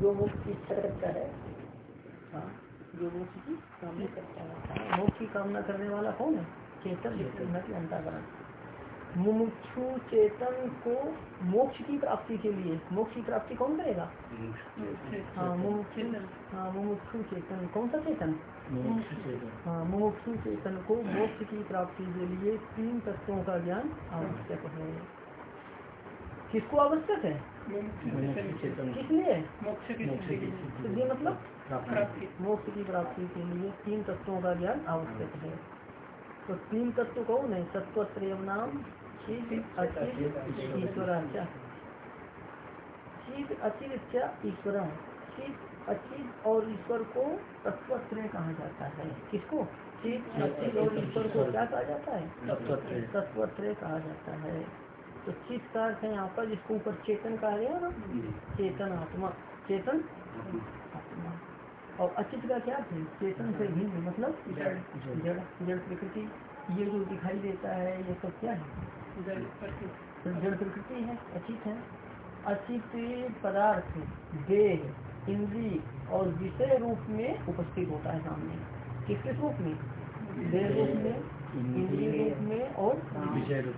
जो मोक्ष की इच्छा रखता है हाँ जो मोक्ष की कामना करता है। मोक्ष की कामना करने वाला कौन है? चेतन अंताकरण। मुमुक्षु चेतन को मोक्ष की प्राप्ति के लिए मोक्ष की प्राप्ति कौन करेगा? हाँ हाँ मुमुक्षु चेतन। कौन सा चेतन। हाँ मुमुक्षु चेतन को मोक्ष की प्राप्ति के लिए तीन तत्वों का ज्ञान आवश्यक है। किसको आवश्यक है? किस लिए सिद्धि। मतलब मोक्ष की प्राप्ति के लिए तीन तत्वों का ज्ञान आवश्यक है। तो तीन तत्व कौन है? तत्व नाम ईश्वर अचित ईश्वर अचित और ईश्वर को तत्वत्रय कहा जाता है। किसको? चित अचित और ईश्वर को क्या कहा जाता है? तत्वत्रय कहा जाता है। तो चित का अर्थ है यहाँ पर जिसको ऊपर चेतन कहा गया ना? चेतन आत्मा। चेतन? आत्मा। और अचित का क्या? थे चेतन से भिन्न मतलब जड़। जड़ प्रकृति। ये जो दिखाई देता है ये सब क्या है? जड़ प्रकृति है अचित है। अचित पदार्थ देह इंद्री और विषय रूप में उपस्थित होता है सामने। किस किस रूप में? देह रूप में। इंद्रिय रूप में और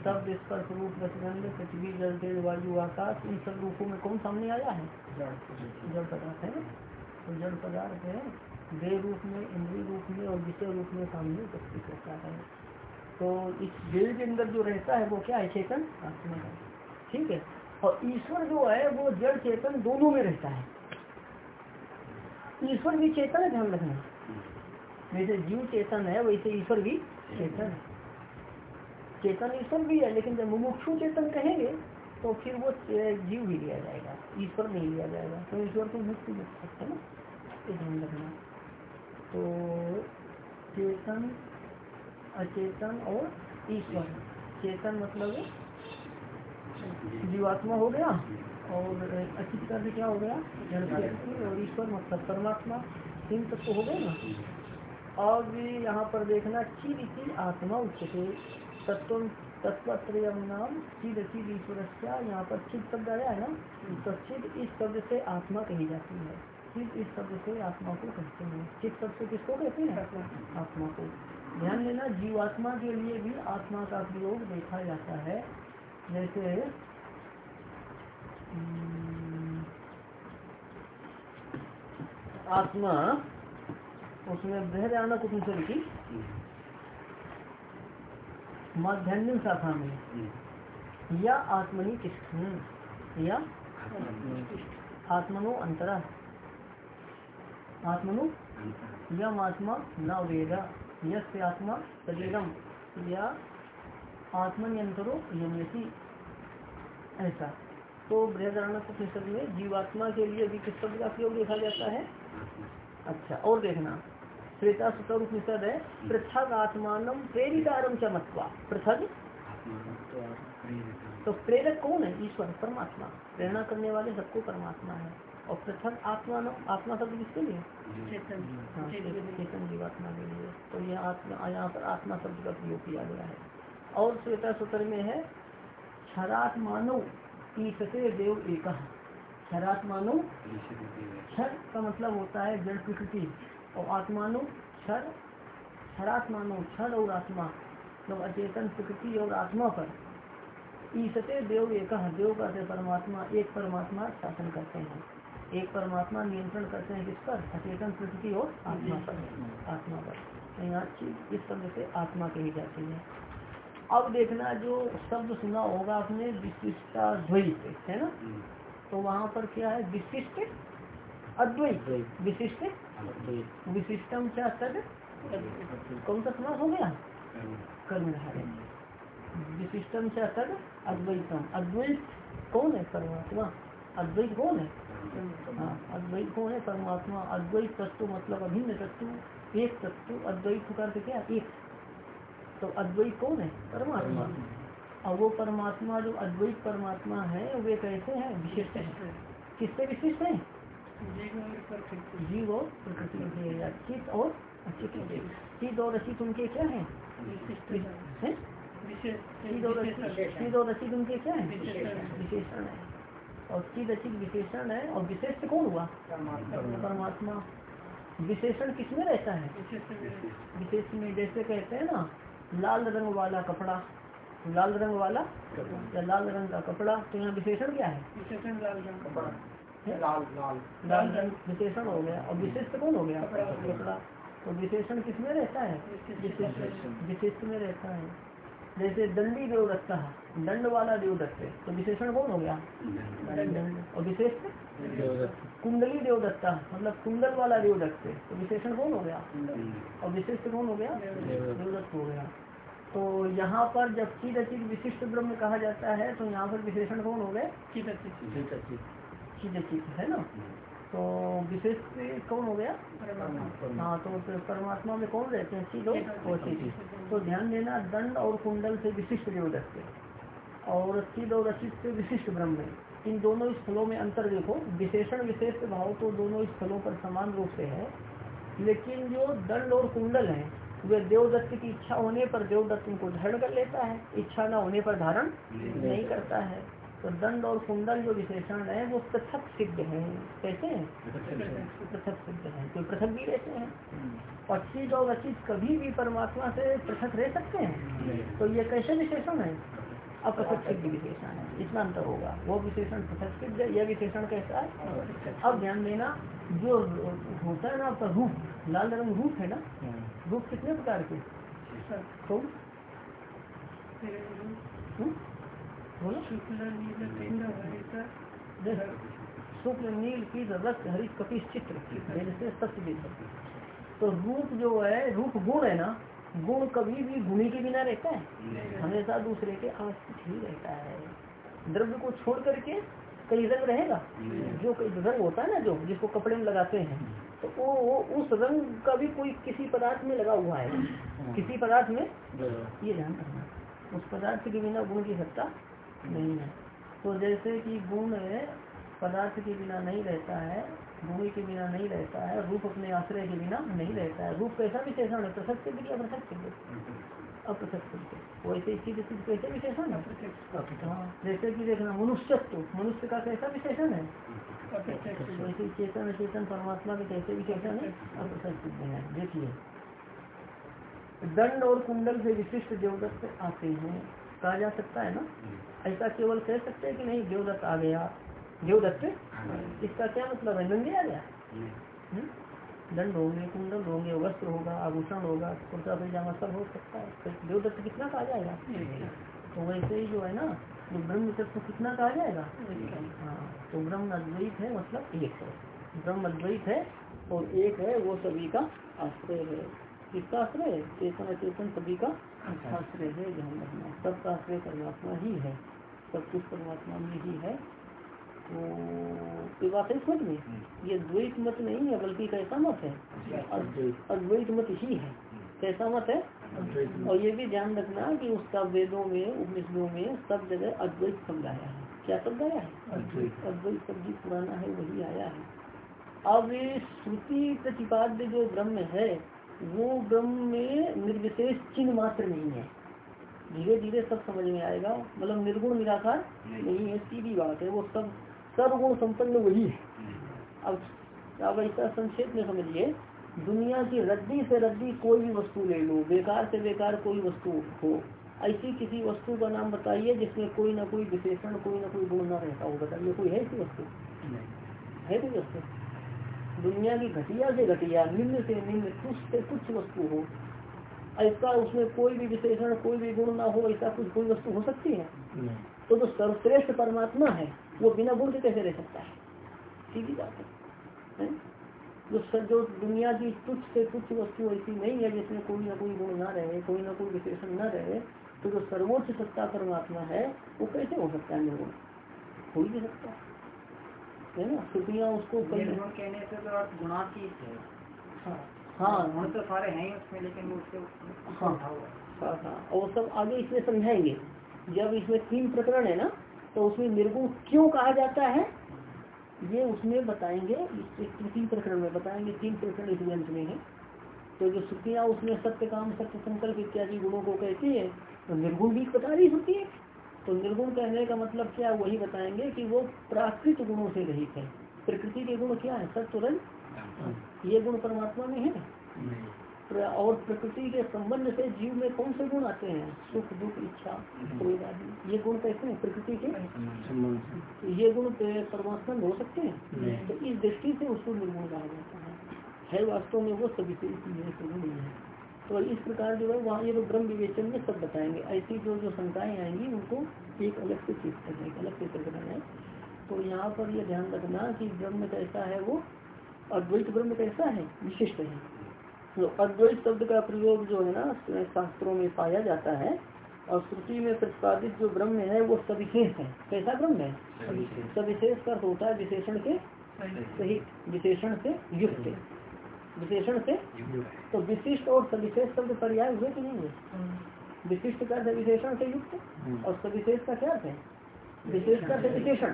शब्द स्पर्श रूप रसगंध पृथ्वी जल तेज वायु आकाश इन सब रूपों में कौन सामने आया है? जड़ पदार्थ। है तो जड़ पदार्थ है देह रूप में इंद्रिय रूप में और विषय रूप में सामने उपस्थित होता है। तो इस देह के अंदर जो रहता है वो क्या है चेतन? आत्मा है। ठीक है? और ईश्वर जो है वो जड़ चेतन दोनों में रहता है। ईश्वर भी चेतन है ध्यान रखना। जैसे जीव चेतन है, वैसे ईश्वर भी चेतन चेतन ईश्वर भी है, लेकिन जब मुमुक्षु चेतन कहेंगे तो फिर वो जीव भी लिया जाएगा, ईश्वर नहीं लिया जाएगा। तो ईश्वर को मुक्त लिख सकते हैं ना? ध्यान रखना। तो चेतन, अचेतन और ईश्वर। चेतन मतलब जीवात्मा हो गया, और अचित क्या हो गया? और ईश्वर मतलब परमात्मा। तीन तत्व तो हो गए ना? और भी यहाँ पर देखना चिद इति आत्मा उच्चते। तत्व तत्वत्रय नाम चिद चिद ईश्वर यहाँ पर चिद शब्द आया है ना? तो चिद इस शब्द से आत्मा कही जाती है। चिद इस शब्द से आत्मा को कहते हैं। चिद शब्द से किसको कहते हैं? आत्मा को। ध्यान देना जीवात्मा के लिए भी आत्मा का प्रयोग देखा जाता है। जैसे आत्मा उसमें बृहदानक उपनिषद की माध्यान्य शाखा में या आत्मनि तिष्ठन, या आत्मनो अंतरा। आत्मनु यम आत्मा न वेदा यश आत्मा शरीरम या आत्मनियंत्रो यमयसी। ऐसा। तो बृहदारण्य में जीवात्मा के लिए भी किस शब्द का प्रयोग देखा जाता है। अच्छा और देखना। श्वेता सुतर उपनिषद है पृथक आत्मान प्रेरिकारम चमत्वा पृथक तो प्रेरक कौन है? ईश्वर परमात्मा। प्रेरणा करने वाले सबको परमात्मा है। और पृथक आत्मा आत्मा शब्द किसके लिए? हाँ, चेतन जीवात्मा के लिए तो ये आत्मा यहाँ पर आत्मा शब्द का प्रयोग किया गया है। और श्वेता सूत्र में है क्षरात तीसरे देव एक। क्षरात क्षर का मतलब होता है जड़ प्रकृति और आत्मानो क्षर क्षरात मानो क्षर और आत्मा मतलब अचेतन प्रकृति और आत्मा पर। ईसते देव एक देव का परमात्मा एक परमात्मा शासन करते हैं। एक परमात्मा नियंत्रण करते हैं किस पर? अचेतन प्रकृति और आत्मा पर। आत्मा पर। तो यहाँ इस शब्द से आत्मा कही जाती है। अब देखना जो शब्द सुना होगा आपने विशिष्टा द्वैत है ना? तो वहाँ पर क्या है? विशिष्ट अद्वैत, विशिष्ट? विशिष्टम क्या सद? कौन सा समास हो गया? कर्मधारे विशिष्टम क्या सद? अद्वैतम। अद्वैत कौन है परमात्मा? अद्वैत कौन है? हाँ अद्वैत कौन है परमात्मा? अद्वैत तत्व मतलब अभिन्न तत्व, एक तत्व, अद्वैत का क्या? एक। तो अद्वैत कौन है? परमात्मा। और वो परमात्मा, जो अद्वैत परमात्मा है, वे कैसे हैं? विशिष्ट है। किससे विशिष्ट है? जीव और प्रकृति चित और अचित चित और अचित उनके क्या है? चित और अचित उनके क्या है? विशेषण। है। और चिद अचित विशेषण है और विशेष कौन हुआ? परमात्मा। विशेषण किसमें रहता है? विशेष में जैसे कहते हैं ना लाल रंग वाला कपड़ा। लाल रंग वाला? या लाल रंग का कपड़ा। तो यहाँ विशेषण क्या है? विशेषण लाल रंग कपड़ा। विशेषण हो गया। और विशिष्ट कौन हो गया? कपड़ा तो विशेषण किसमें रहता है? विशिष्ट में रहता है। जैसे दंडी देवदत्ता है दंड वाला देवदत्त तो विशेषण कौन हो गया? और विशेष कुंडली देवदत्ता मतलब कुंडल वाला देवदत्त तो विशेषण कौन हो गया? और विशिष्ट कौन हो गया? देवदत्त हो। गया। तो यहाँ पर जब चीज़ अचित विशिष्ट ब्रह्म कहा जाता है तो यहाँ पर विशेषण कौन हो गए? अचित है ना? तो विशेष कौन हो गया? हाँ तो परमात्मा में कौन रहते हैं? चीज़ और चीज़ तो ध्यान देना दंड और कुंडल से विशिष्ट देवदत्त और चिद और अचित से विशिष्ट ब्रह्म इन दोनों स्थलों में अंतर देखो। विशेषण विशेष भाव तो दोनों स्थलों पर समान रूप से है। लेकिन जो दंड और कुंडल है वे देवदत्त की इच्छा होने पर देवदत्त उनको धारण कर लेता है। इच्छा न होने पर धारण नहीं करता है। तो दंड और कुंडल जो विशेषण है वो पृथक सिद्ध है। कैसे हैं? पृथक सिद्ध है। तो पृथक भी रहते हैं। और चीज़ और अचित कभी भी परमात्मा से पृथक रह सकते हैं? तो ये कैसे विशेषण है? अपृथक सिद्ध विशेषण है। इतना अंतर होगा। वो विशेषण पृथक सिद्ध है। यह विशेषण कैसा है? अब ध्यान देना जो होता है ना आपका रूप लाल रंग रूप है ना रूप कितने प्रकार के? तो शुक्ल नील की रक्त हरित चित्र जैसे सत्य तो रूप जो है रूप गुण है ना गुण कभी भी गुणी के बिना रहता है। हमेशा दूसरे के आश्रित ही रहता है। द्रव्य को छोड़ करके कई रंग रहेगा? जो कई रंग होता है ना जो जिसको कपड़े में लगाते हैं तो वो, वो उस रंग का भी कोई किसी पदार्थ में लगा हुआ है। किसी पदार्थ में? ये ध्यान रखना। उस पदार्थ के बिना गुण की सत्ता नहीं है। तो जैसे कि गुण पदार्थ के बिना नहीं रहता है, भूमि के बिना नहीं रहता है, रूप अपने आश्रय के बिना नहीं रहता है। रूप कैसा विशेषण है? सिद्ध या पृथक सिद्ध अपृथक सिद्ध वैसे चीज़ चीज़ कैसे विशेषण है? जैसे कि देखना, मनुष्यत्व। मनुष्य का कैसा विशेषण है? वैसे चेतन चेतन परमात्मा के कैसे विशेषण है? सिद्ध है। देखिए, दंड और कुंडल से विशिष्ट देवदत्त आते हैं। कहा जा सकता है ना? ऐसा केवल कह सकते हैं कि नहीं देवदत्त आ गया। देवदत्त? इसका क्या मतलब है? नंगे आ गया? हम्म? दंड होंगे कुंडल होंगे वस्त्र होगा आभूषण होगा कुर्ता पैजामा सब हो सकता है। तो देवदत्त कितना कहा जाएगा? तो वैसे ही जो है ना जो ब्रह्म तत्व कितना कहा जाएगा? हाँ तो ब्रह्म अद्वैत है मतलब एक है। ब्रह्म अद्वैत है और एक है वो सभी का आश्रय है। किसका आश्रय है? चेतन चेतन सभी का आश्रय है ध्यान रखना। सबका आश्रय परमात्मा ही है। सब कुछ परमात्मा में ही है। तो ये बात है समझ में। हम्म। ये द्वैत मत नहीं है बल्कि कैसा मत है? अद्वैत। मत ही है। कैसा मत है? और ये भी ध्यान रखना कि उसका वेदों में उपनिषदों में सब जगह अद्वैत शब्द आया है। क्या शब्द आया है? अद्वैत। शब्द पुराना है वही आया है। अब श्रुति प्रतिपाद्य जो ब्रह्म है वो ब्रह्म में निर्विशेष चिन्ह मात्र नहीं है। धीरे धीरे सब समझ में आएगा। मतलब निर्गुण निराकार नहीं। है सीधी बात है। वो सब सर्वगुण संपन्न वही है। अब अब ऐसा संक्षेप में समझिए। दुनिया की रद्दी से रद्दी कोई भी वस्तु ले लो बेकार से बेकार कोई वस्तु हो ऐसी किसी वस्तु का नाम बताइए जिसमें कोई ना कोई विशेषण कोई ना कोई गुण ना रहता हो। बताइए कोई है ऐसी वस्तु? है कोई वस्तु? दुनिया की घटिया से घटिया निम्न से निम्न कुछ से कुछ वस्तु हो। ऐसा उसमें कोई भी विशेषण कोई भी गुण ना हो ऐसा कुछ कोई वस्तु हो सकती है? तो जो सर्वश्रेष्ठ परमात्मा है वो बिना गुण के कैसे रह सकता है? सीधी बात है। जो सर जो दुनिया की तुच्छ से तुच्छ वस्तु ऐसी नहीं है जिसमें कोई ना कोई गुण ना रहे कोई ना कोई विशेषण न रहे तो जो सर्वोच्च सत्ता परमात्मा है वो कैसे हो सकता है? निर्गुण हो ही नहीं सकता। है ना? श्रुतियाँ उसको कहने से तो गुणातीत है। हाँ हाँ। तो सारे हैं उसमें लेकिन उससे हाँ। हाँ। हाँ और सब आगे इसमें समझाएँगे। जब इसमें तीन प्रकरण है ना तो उसमें निर्गुण क्यों कहा जाता है? ये उसमें बताएँगे तीन प्रकरण में बताएँगे। तीन प्रकरण इस ग्रंथ में है। तो जो श्रुतियाँ उसमें सत्य काम सत्य संकल्प इत्यादि गुणों को कहती है तो निर्गुण भी बता रही होती है। तो निर्गुण कहने का मतलब क्या वही बताएँगे कि वो प्राकृत गुणों से रहित है। प्रकृति के गुण क्या है? सत्य ये गुण परमात्मा में है? और प्रकृति के संबंध से जीव में कौन से गुण आते हैं? सुख दुख इच्छा क्रोध आदि ये गुण कैसे हैं? प्रकृति के? ये गुण परमात्मा में हो सकते हैं? तो इस दृष्टि से उसको निर्गुण कहा जाता है। है वास्तव में वो सभी से नहीं है। तो इस प्रकार जो है वहाँ ये तो ब्रह्म विवेचन में सब बताएँगे। ऐसी जो जो शंकाएँ आएँगी उनको एक अलग से चीज़ करने अलग से करना है। तो यहाँ पर ये ध्यान रखना कि ब्रह्म कैसा है वो अद्वैत ब्रह्म कैसा है विशिष्ट है। तो अद्वैत शब्द का प्रयोग जो है ना शास्त्रों में पाया जाता है और श्रुति में प्रतिपादित जो ब्रह्म है वो सविशेष है। कैसा ब्रह्म है? सविशेष। का होता है विशेषण के सही विशेषण से युक्त। विशेषण से? तो विशिष्ट और सविशेष शब्द पर्याय हुए कि नहीं है विशिष्ट का विशेषण से युक्त और सविशेष का क्या है? विशेष का विशेषण।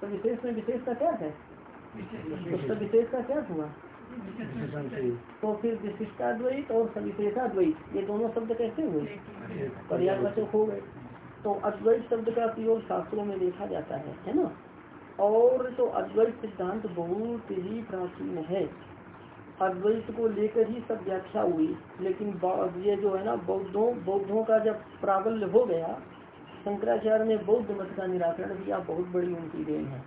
तो विशेष में विशेष का क्या है? तो सविशेष का क्या हुआ? तो फिर विशिष्टाद्वैत और सविशेषाद्वैत ये दोनों शब्द कैसे हुए? पर्यावचक हो गए। तो अद्वैत शब्द का प्रयोग शास्त्रों में देखा जाता है है ना? और तो अद्वैत सिद्धांत बहुत ही प्राचीन है। अद्वैत को लेकर ही सब व्याख्या हुई। लेकिन ये जो है ना, बौद्धों बौद्धों का जब प्राबल्य हो गया, शंकराचार्य ने बौद्ध मत का निराकरण किया, बहुत बड़ी उनकी देन है।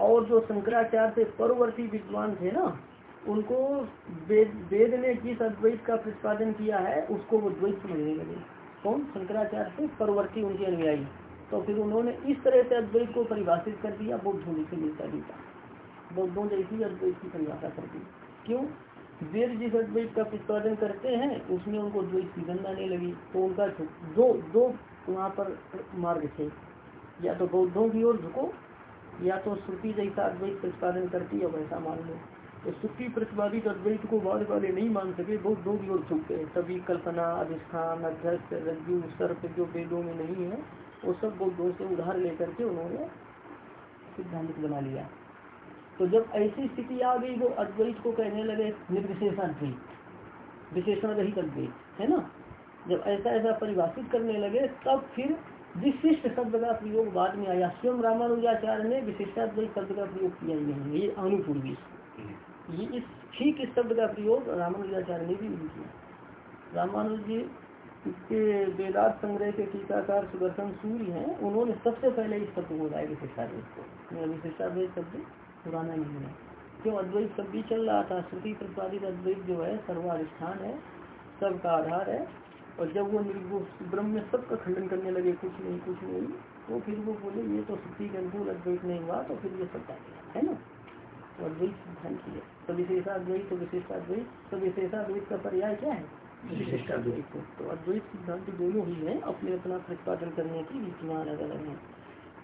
और जो शंकराचार्य से परवर्ती विद्वान थे ना, उनको वेद ने जिस अद्वैत का प्रतिपादन किया है, उसको वो द्वैत समझने लगे। कौन? शंकराचार्य से परवर्ती उनके अनुयायी। तो फिर उन्होंने इस तरह से अद्वैत को परिभाषित कर दिया, बौद्ध होने से मिलता जुलता बौद्धों जैसी अद्वैत की परिभाषा कर दी क्यों? वेद जिस अद्वैत का प्रतिपादन करते हैं, उसमें उनको द्वैत की गंध आने लगी। तो उनका दो दो वहाँ पर मार्ग थे, या तो बौद्धों की ओर झुको, या तो श्रुति जैसा अद्वैत प्रतिपादन करती है, वैसा मान लो। तो श्रुति प्रतिपादित अद्वैत को बाद वाले नहीं मान सके दो की ओर झुक गए सभी कल्पना, अधिष्ठान अध्यक्ष रज्जु, सर्प जो वेदों में नहीं है, वो सब बौद्धों से उधार लेकर के उन्होंने सिद्धांत बना लिया। तो जब ऐसी स्थिति आ गई, वो अद्वैत को कहने लगे निर्विशेष अद्वैत विशेषण रहित अद्वैत, है ना? जब ऐसा ऐसा परिभाषित करने लगे, तब फिर विशिष्ट शब्द का प्रयोग बाद में आया। स्वयं रामानुजाचार्य ने विशिष्टाद्वैत शब्द का प्रयोग किया ही नहीं, ये अनुपूर्वी ये इस ठीक इस शब्द का प्रयोग रामानुजाचार्य ने भी नहीं किया। रामानुज के वेदात संग्रह के टीकाकार सुदर्शन सूर्य हैं, उन्होंने सबसे पहले इस शब्द को लाया विशिष्टाद्वैत को। विशिष्टाद्वैत शब्द पुराना नहीं है। क्यों? अद्वैत शब्द भी चल रहा था। श्रुति प्रतिपादित अद्वैत जो है, सर्वाधिष्ठान है, सबका आधार है। और जब वो ब्रह्म में सबका खंडन करने लगे, कुछ नहीं कुछ नहीं तो फिर वो बोले, ये तो श्रुति के अनुकूल अद्वैत नहीं हुआ तो फिर ये सब है। ना? तो अद्वैत सिद्धांत है तो विशेषाद्वैत तो विशेषाद्वैत तो विशेषाद्वैत का पर्याय क्या है? विशिष्टाद्वैत तो अद्वैत सिद्धांत दोनों ही है, अपने अपना प्रतिपादन करने की रीतियाँ अलग अलग है।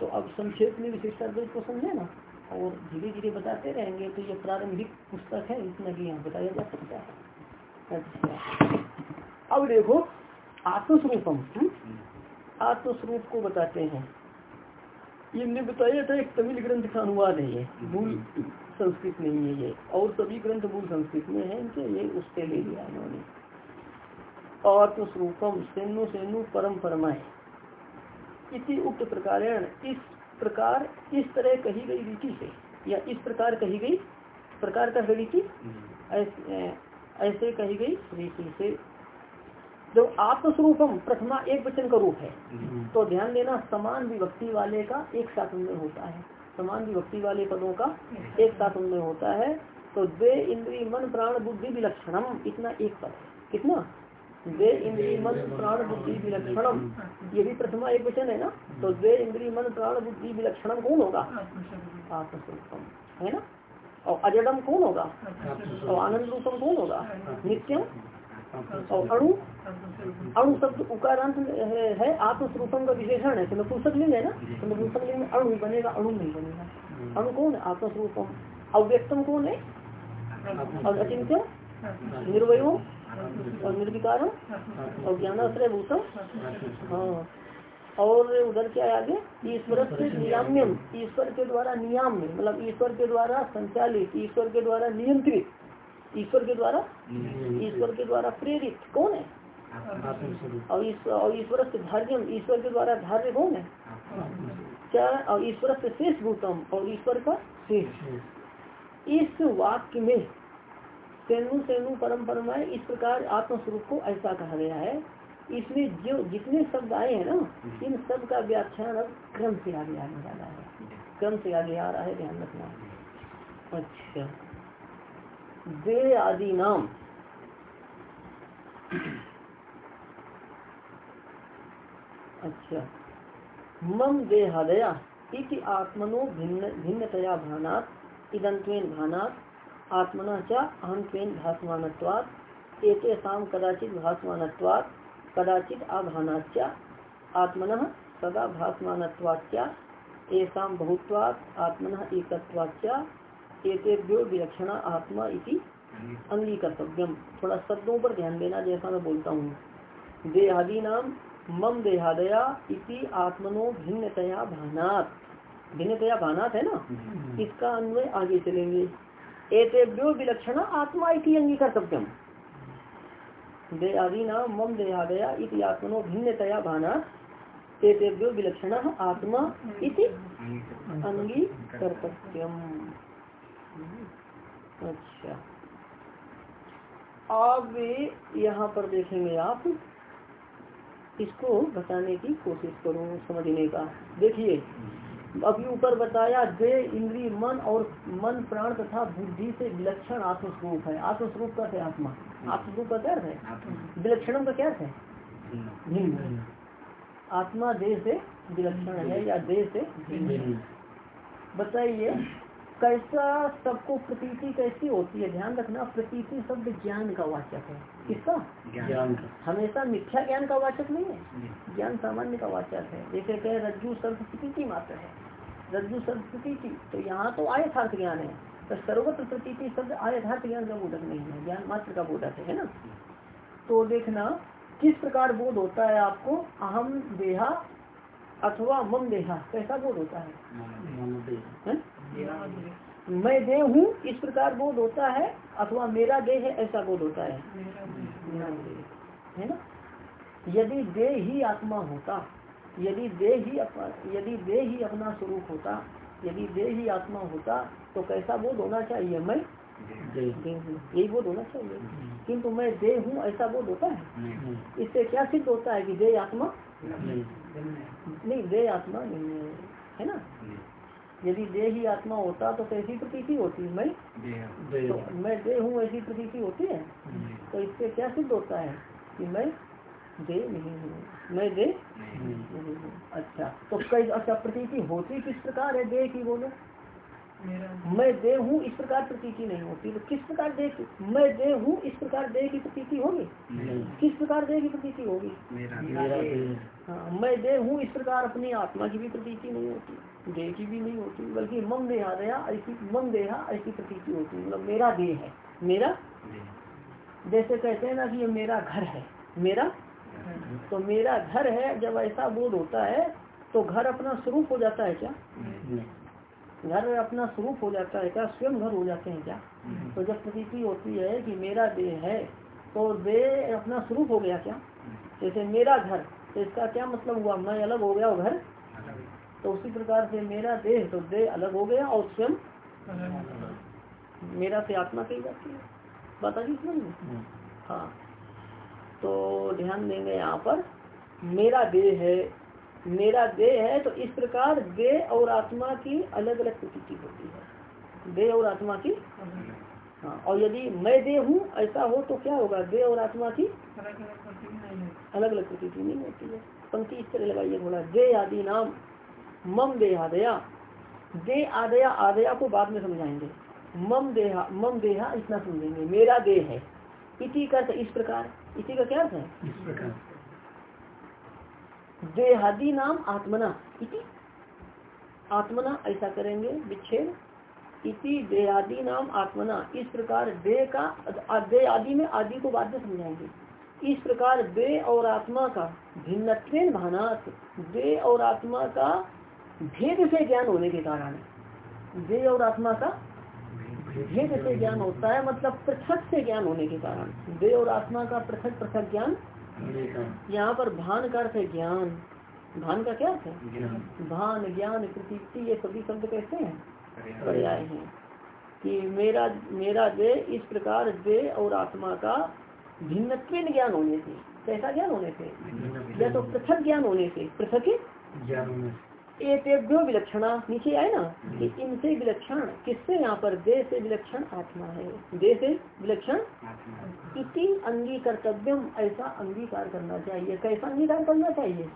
तो अब संक्षेप में विशिष्टाद्वैत को समझे ना? और धीरे धीरे बताते रहेंगे तो ये प्रारंभिक पुस्तक है इतना भी यहाँ बताया जा सकता है। अच्छा अब देखो आत्मस्वरूपम हम्म? आत्मस्वरूप को बताते हैं। ये हमने बताया था एक तमिल ग्रंथ का अनुवाद है ये मूल संस्कृत नहीं है ये। और सभी ग्रंथ मूल संस्कृत में है इनसे ये उससे ले लिया इन्होंने। आत्मस्वरूपम सेनु सेनु परम परमाय। इसी उक्त प्रकार इस प्रकार इस तरह कही गई रीति से या इस प्रकार कही गई प्रकार का रीति? हम्म। ऐसे, ऐसे कही गई रीति से। जो आत्मस्वरूपम प्रथमा एक वचन का रूप है हम्म। तो ध्यान देना समान विभक्ति वाले का एक साथ उनमें होता है। समान विभक्ति वाले पदों का एक साथ उनमें होता है। तो द्वे इंद्री मन प्राण बुद्धि विलक्षणम इतना एक पद है। कितना? द्वे इंद्री मन प्राण बुद्धि विलक्षणम। ये भी प्रथमा एक वचन है ना? तो द्वे इंद्री मन प्राण बुद्धि विलक्षणम कौन होगा? आत्मस्वरूपम। है ना? और अजडम कौन होगा? और आनंद रूपम कौन होगा? नित्यम। और अणु? अणु शब्द उकारांत है, है आत्मस्वरूपम का विशेषण है। तो पुस्तक लिंग है ना? तो नपुंसक लिंग अणु बनेगा अणु नहीं बनेगा। अणु कौन है? आत्मस्वरूपम। अव्यक्तम कौन है? और अचिंत्य? निर्वयो? और निर्विकारम और ज्ञानाश्रय भूषण हाँ? और उधर क्या है आगे? ईश्वर से नियाम्यम। ईश्वर के द्वारा नियाम्य। मतलब ईश्वर के द्वारा संचालित ईश्वर के द्वारा नियंत्रित। ईश्वर के द्वारा? ईश्वर के द्वारा प्रेरित। कौन है? और ईश्वर और ईश्वर से धार्यम ईश्वर के द्वारा धार्य कौन है? क्या और ईश्वर से शेष भूतम। और ईश्वर का शेष। इस वाक्य में सेनु सेनु परम परमाए इस प्रकार आत्मस्वरूप को ऐसा कहा गया है। इसमें जो जितने शब्द आए हैं ना इन सब का व्याख्यान अब क्रम से आगे आने वाला है। क्रम से आगे आ रहा है ध्यान रखना। अच्छा। दे आदि नाम। अच्छा। मम देहादया इति आत्मनो भिन्न भिन्नतया भानात इदंत्वेन भानात। आत्मना च एतेषाम कदाचित भासमानत्वात् कदाचित आभानाच आत्मन सदा भासमानत्वाच्च एषाम बहुत्वात् आत्मन एकत्वाच्च एतेभ्यो विलक्षण आत्मा इति अंगीकर्तव्यम थोड़ा शब्दों पर ध्यान देना जैसा मैं बोलता हूँ। देहादी नाम मम देहादया इति आत्मनो भिन्नतया भानात। भिन्नतया भानात है ना? इसका अन्वय आगे चलेंगे। एतेभ्यो विलक्षण आत्मा इति अंगीकर्तव्यम। देहादि नाम मम देहादया इति आत्मनो भिन्नतया भाना एतेभ्यो विलक्षण आत्मा इति अंगीकर्तव्यम। अच्छा। अब यहाँ पर देखेंगे आप। इसको बताने की कोशिश करूँ, समझने का। देखिए अभी ऊपर बताया दे इंद्री मन और मन प्राण तथा बुद्धि से विलक्षण आत्मस्वरूप है। आत्मस्वरूप का क्या आत्मा? आत्मस्वरूप का क्या है? विलक्षणों का क्या है? आत्मा देह से विलक्षण है या देह से बताइए कैसा सबको प्रतीति कैसी होती है? ध्यान रखना प्रतीति शब्द ज्ञान का वाचक है। किसका? ज्ञान। हमेशा मिथ्या ज्ञान का वाचक नहीं है? ज्ञान सामान्य का वाचक है। जैसे कहे रज्जु सर्व प्रतीति मात्र है। रज्जु सर्व प्रतीति तो यहाँ तो आयथार्थ ज्ञान है। तो सर्वत्र प्रतीति शब्द आयथार्थ ज्ञान का बोधक नहीं है। ज्ञान मात्र का बोधक है ना? तो देखना किस प्रकार बोध होता है आपको? अहम देहा अथवा मम देहा कैसा बोध होता है? मैं देह हूँ इस प्रकार बोध होता है अथवा मेरा देह है ऐसा बोध होता है। है ना? यदि देह ही आत्मा होता यदि देह ही यदि देह ही अपना स्वरूप होता यदि देह ही आत्मा होता तो कैसा बोध होना चाहिए? मैं यही बोध होना चाहिए। किंतु मैं देह हूँ ऐसा बोध होता है? इससे क्या सिद्ध होता है कि देह आत्मा? नहीं। देह आत्मा नहीं है। ना? यदि देह ही आत्मा होता तो कैसी प्रती होती मैं तो मैं देह हूँ ऐसी प्रतीति होती है। तो इससे क्या सिद्ध होता है कि मैं दे नहीं हूँ मैं दे नहीं हूँ। अच्छा तो कई अच्छा प्रतीति होती किस प्रकार है देह की बोलो? मैं देह हूँ इस प्रकार प्रतीति नहीं होती। तो किस प्रकार देह मैं देह हूँ इस प्रकार देह की प्रतीति होगी? किस प्रकार देह की प्रतीति होगी? हाँ मैं देह हूँ इस प्रकार अपनी आत्मा की भी प्रतीति नहीं होती। देह की भी नहीं होती बल्कि मम देहा दया ऐसी मम देहा ऐसी प्रतीति होती मतलब मेरा देह है। मेरा जैसे कहते हैं ना कि ये मेरा घर है। मेरा? तो मेरा घर है जब ऐसा बोध होता है तो घर अपना स्वरूप हो जाता है क्या? घर अपना स्वरूप हो जाता है क्या? स्वयं घर हो जाते हैं क्या? तो जब प्रतीति होती है कि मेरा देह है तो देह अपना स्वरूप हो गया क्या? जैसे मेरा घर तो इसका क्या मतलब हुआ? मैं अलग हो गया और घर। तो उसी प्रकार से मेरा देह तो देह अलग हो गया और स्वयं मेरा से आत्मा कही जाती है। बता दी समझ हाँ। तो ध्यान देंगे यहाँ पर मेरा देह है मेरा देह है तो इस प्रकार देह और आत्मा की अलग अलग प्रतीति होती है। देह और आत्मा की? हाँ और यदि मैं देह हूँ, ऐसा हो तो क्या होगा? देह और आत्मा की अलग अलग प्रतीति नहीं होती है। पंक्ति इस तरह लगाइए थोड़ा दे आदि नाम, मम देहादया दे आदया आदया को बाद में समझाएँगे। मम देहा मम देहा इतना समझेंगे, मेरा देह है। इसी का इस प्रकार। इसी का क्या है? इस प्रकार। देहादि नाम आत्मना इति। आत्मना ऐसा करेंगे, विच्छेद। इति देहादि नाम आत्मना। इस प्रकार दे का दे आदि में आदि को बाद में समझाएँगे। इस प्रकार दे और आत्मा का भिन्न भानात। दे और आत्मा का भेद से ज्ञान होने के कारण। दे और आत्मा का भेद से ज्ञान होता है मतलब पृथक से ज्ञान होने के कारण। दे और आत्मा का पृथक पृथक ज्ञान यहाँ पर भान का अर्थ है ज्ञान। भान का क्या अर्थ है? भान ज्ञान प्रतीति ये सभी शब्द कैसे हैं? पर्याय। हैं। कि मेरा मेरा दे इस प्रकार दे और आत्मा का भिन्न ज्ञान होने से। कैसा ज्ञान होने से? या तो पृथक ज्ञान होने से। पृथक एतेभ्यो विलक्षणा नीचे आए ना? कि इनसे विलक्षण किससे यहाँ पर? दे से विलक्षण आत्मा है। दे से विलक्षण इति अंगीकर्तव्यम ऐसा अंगीकार करना चाहिए। कैसा अंगीकार करना चाहिए?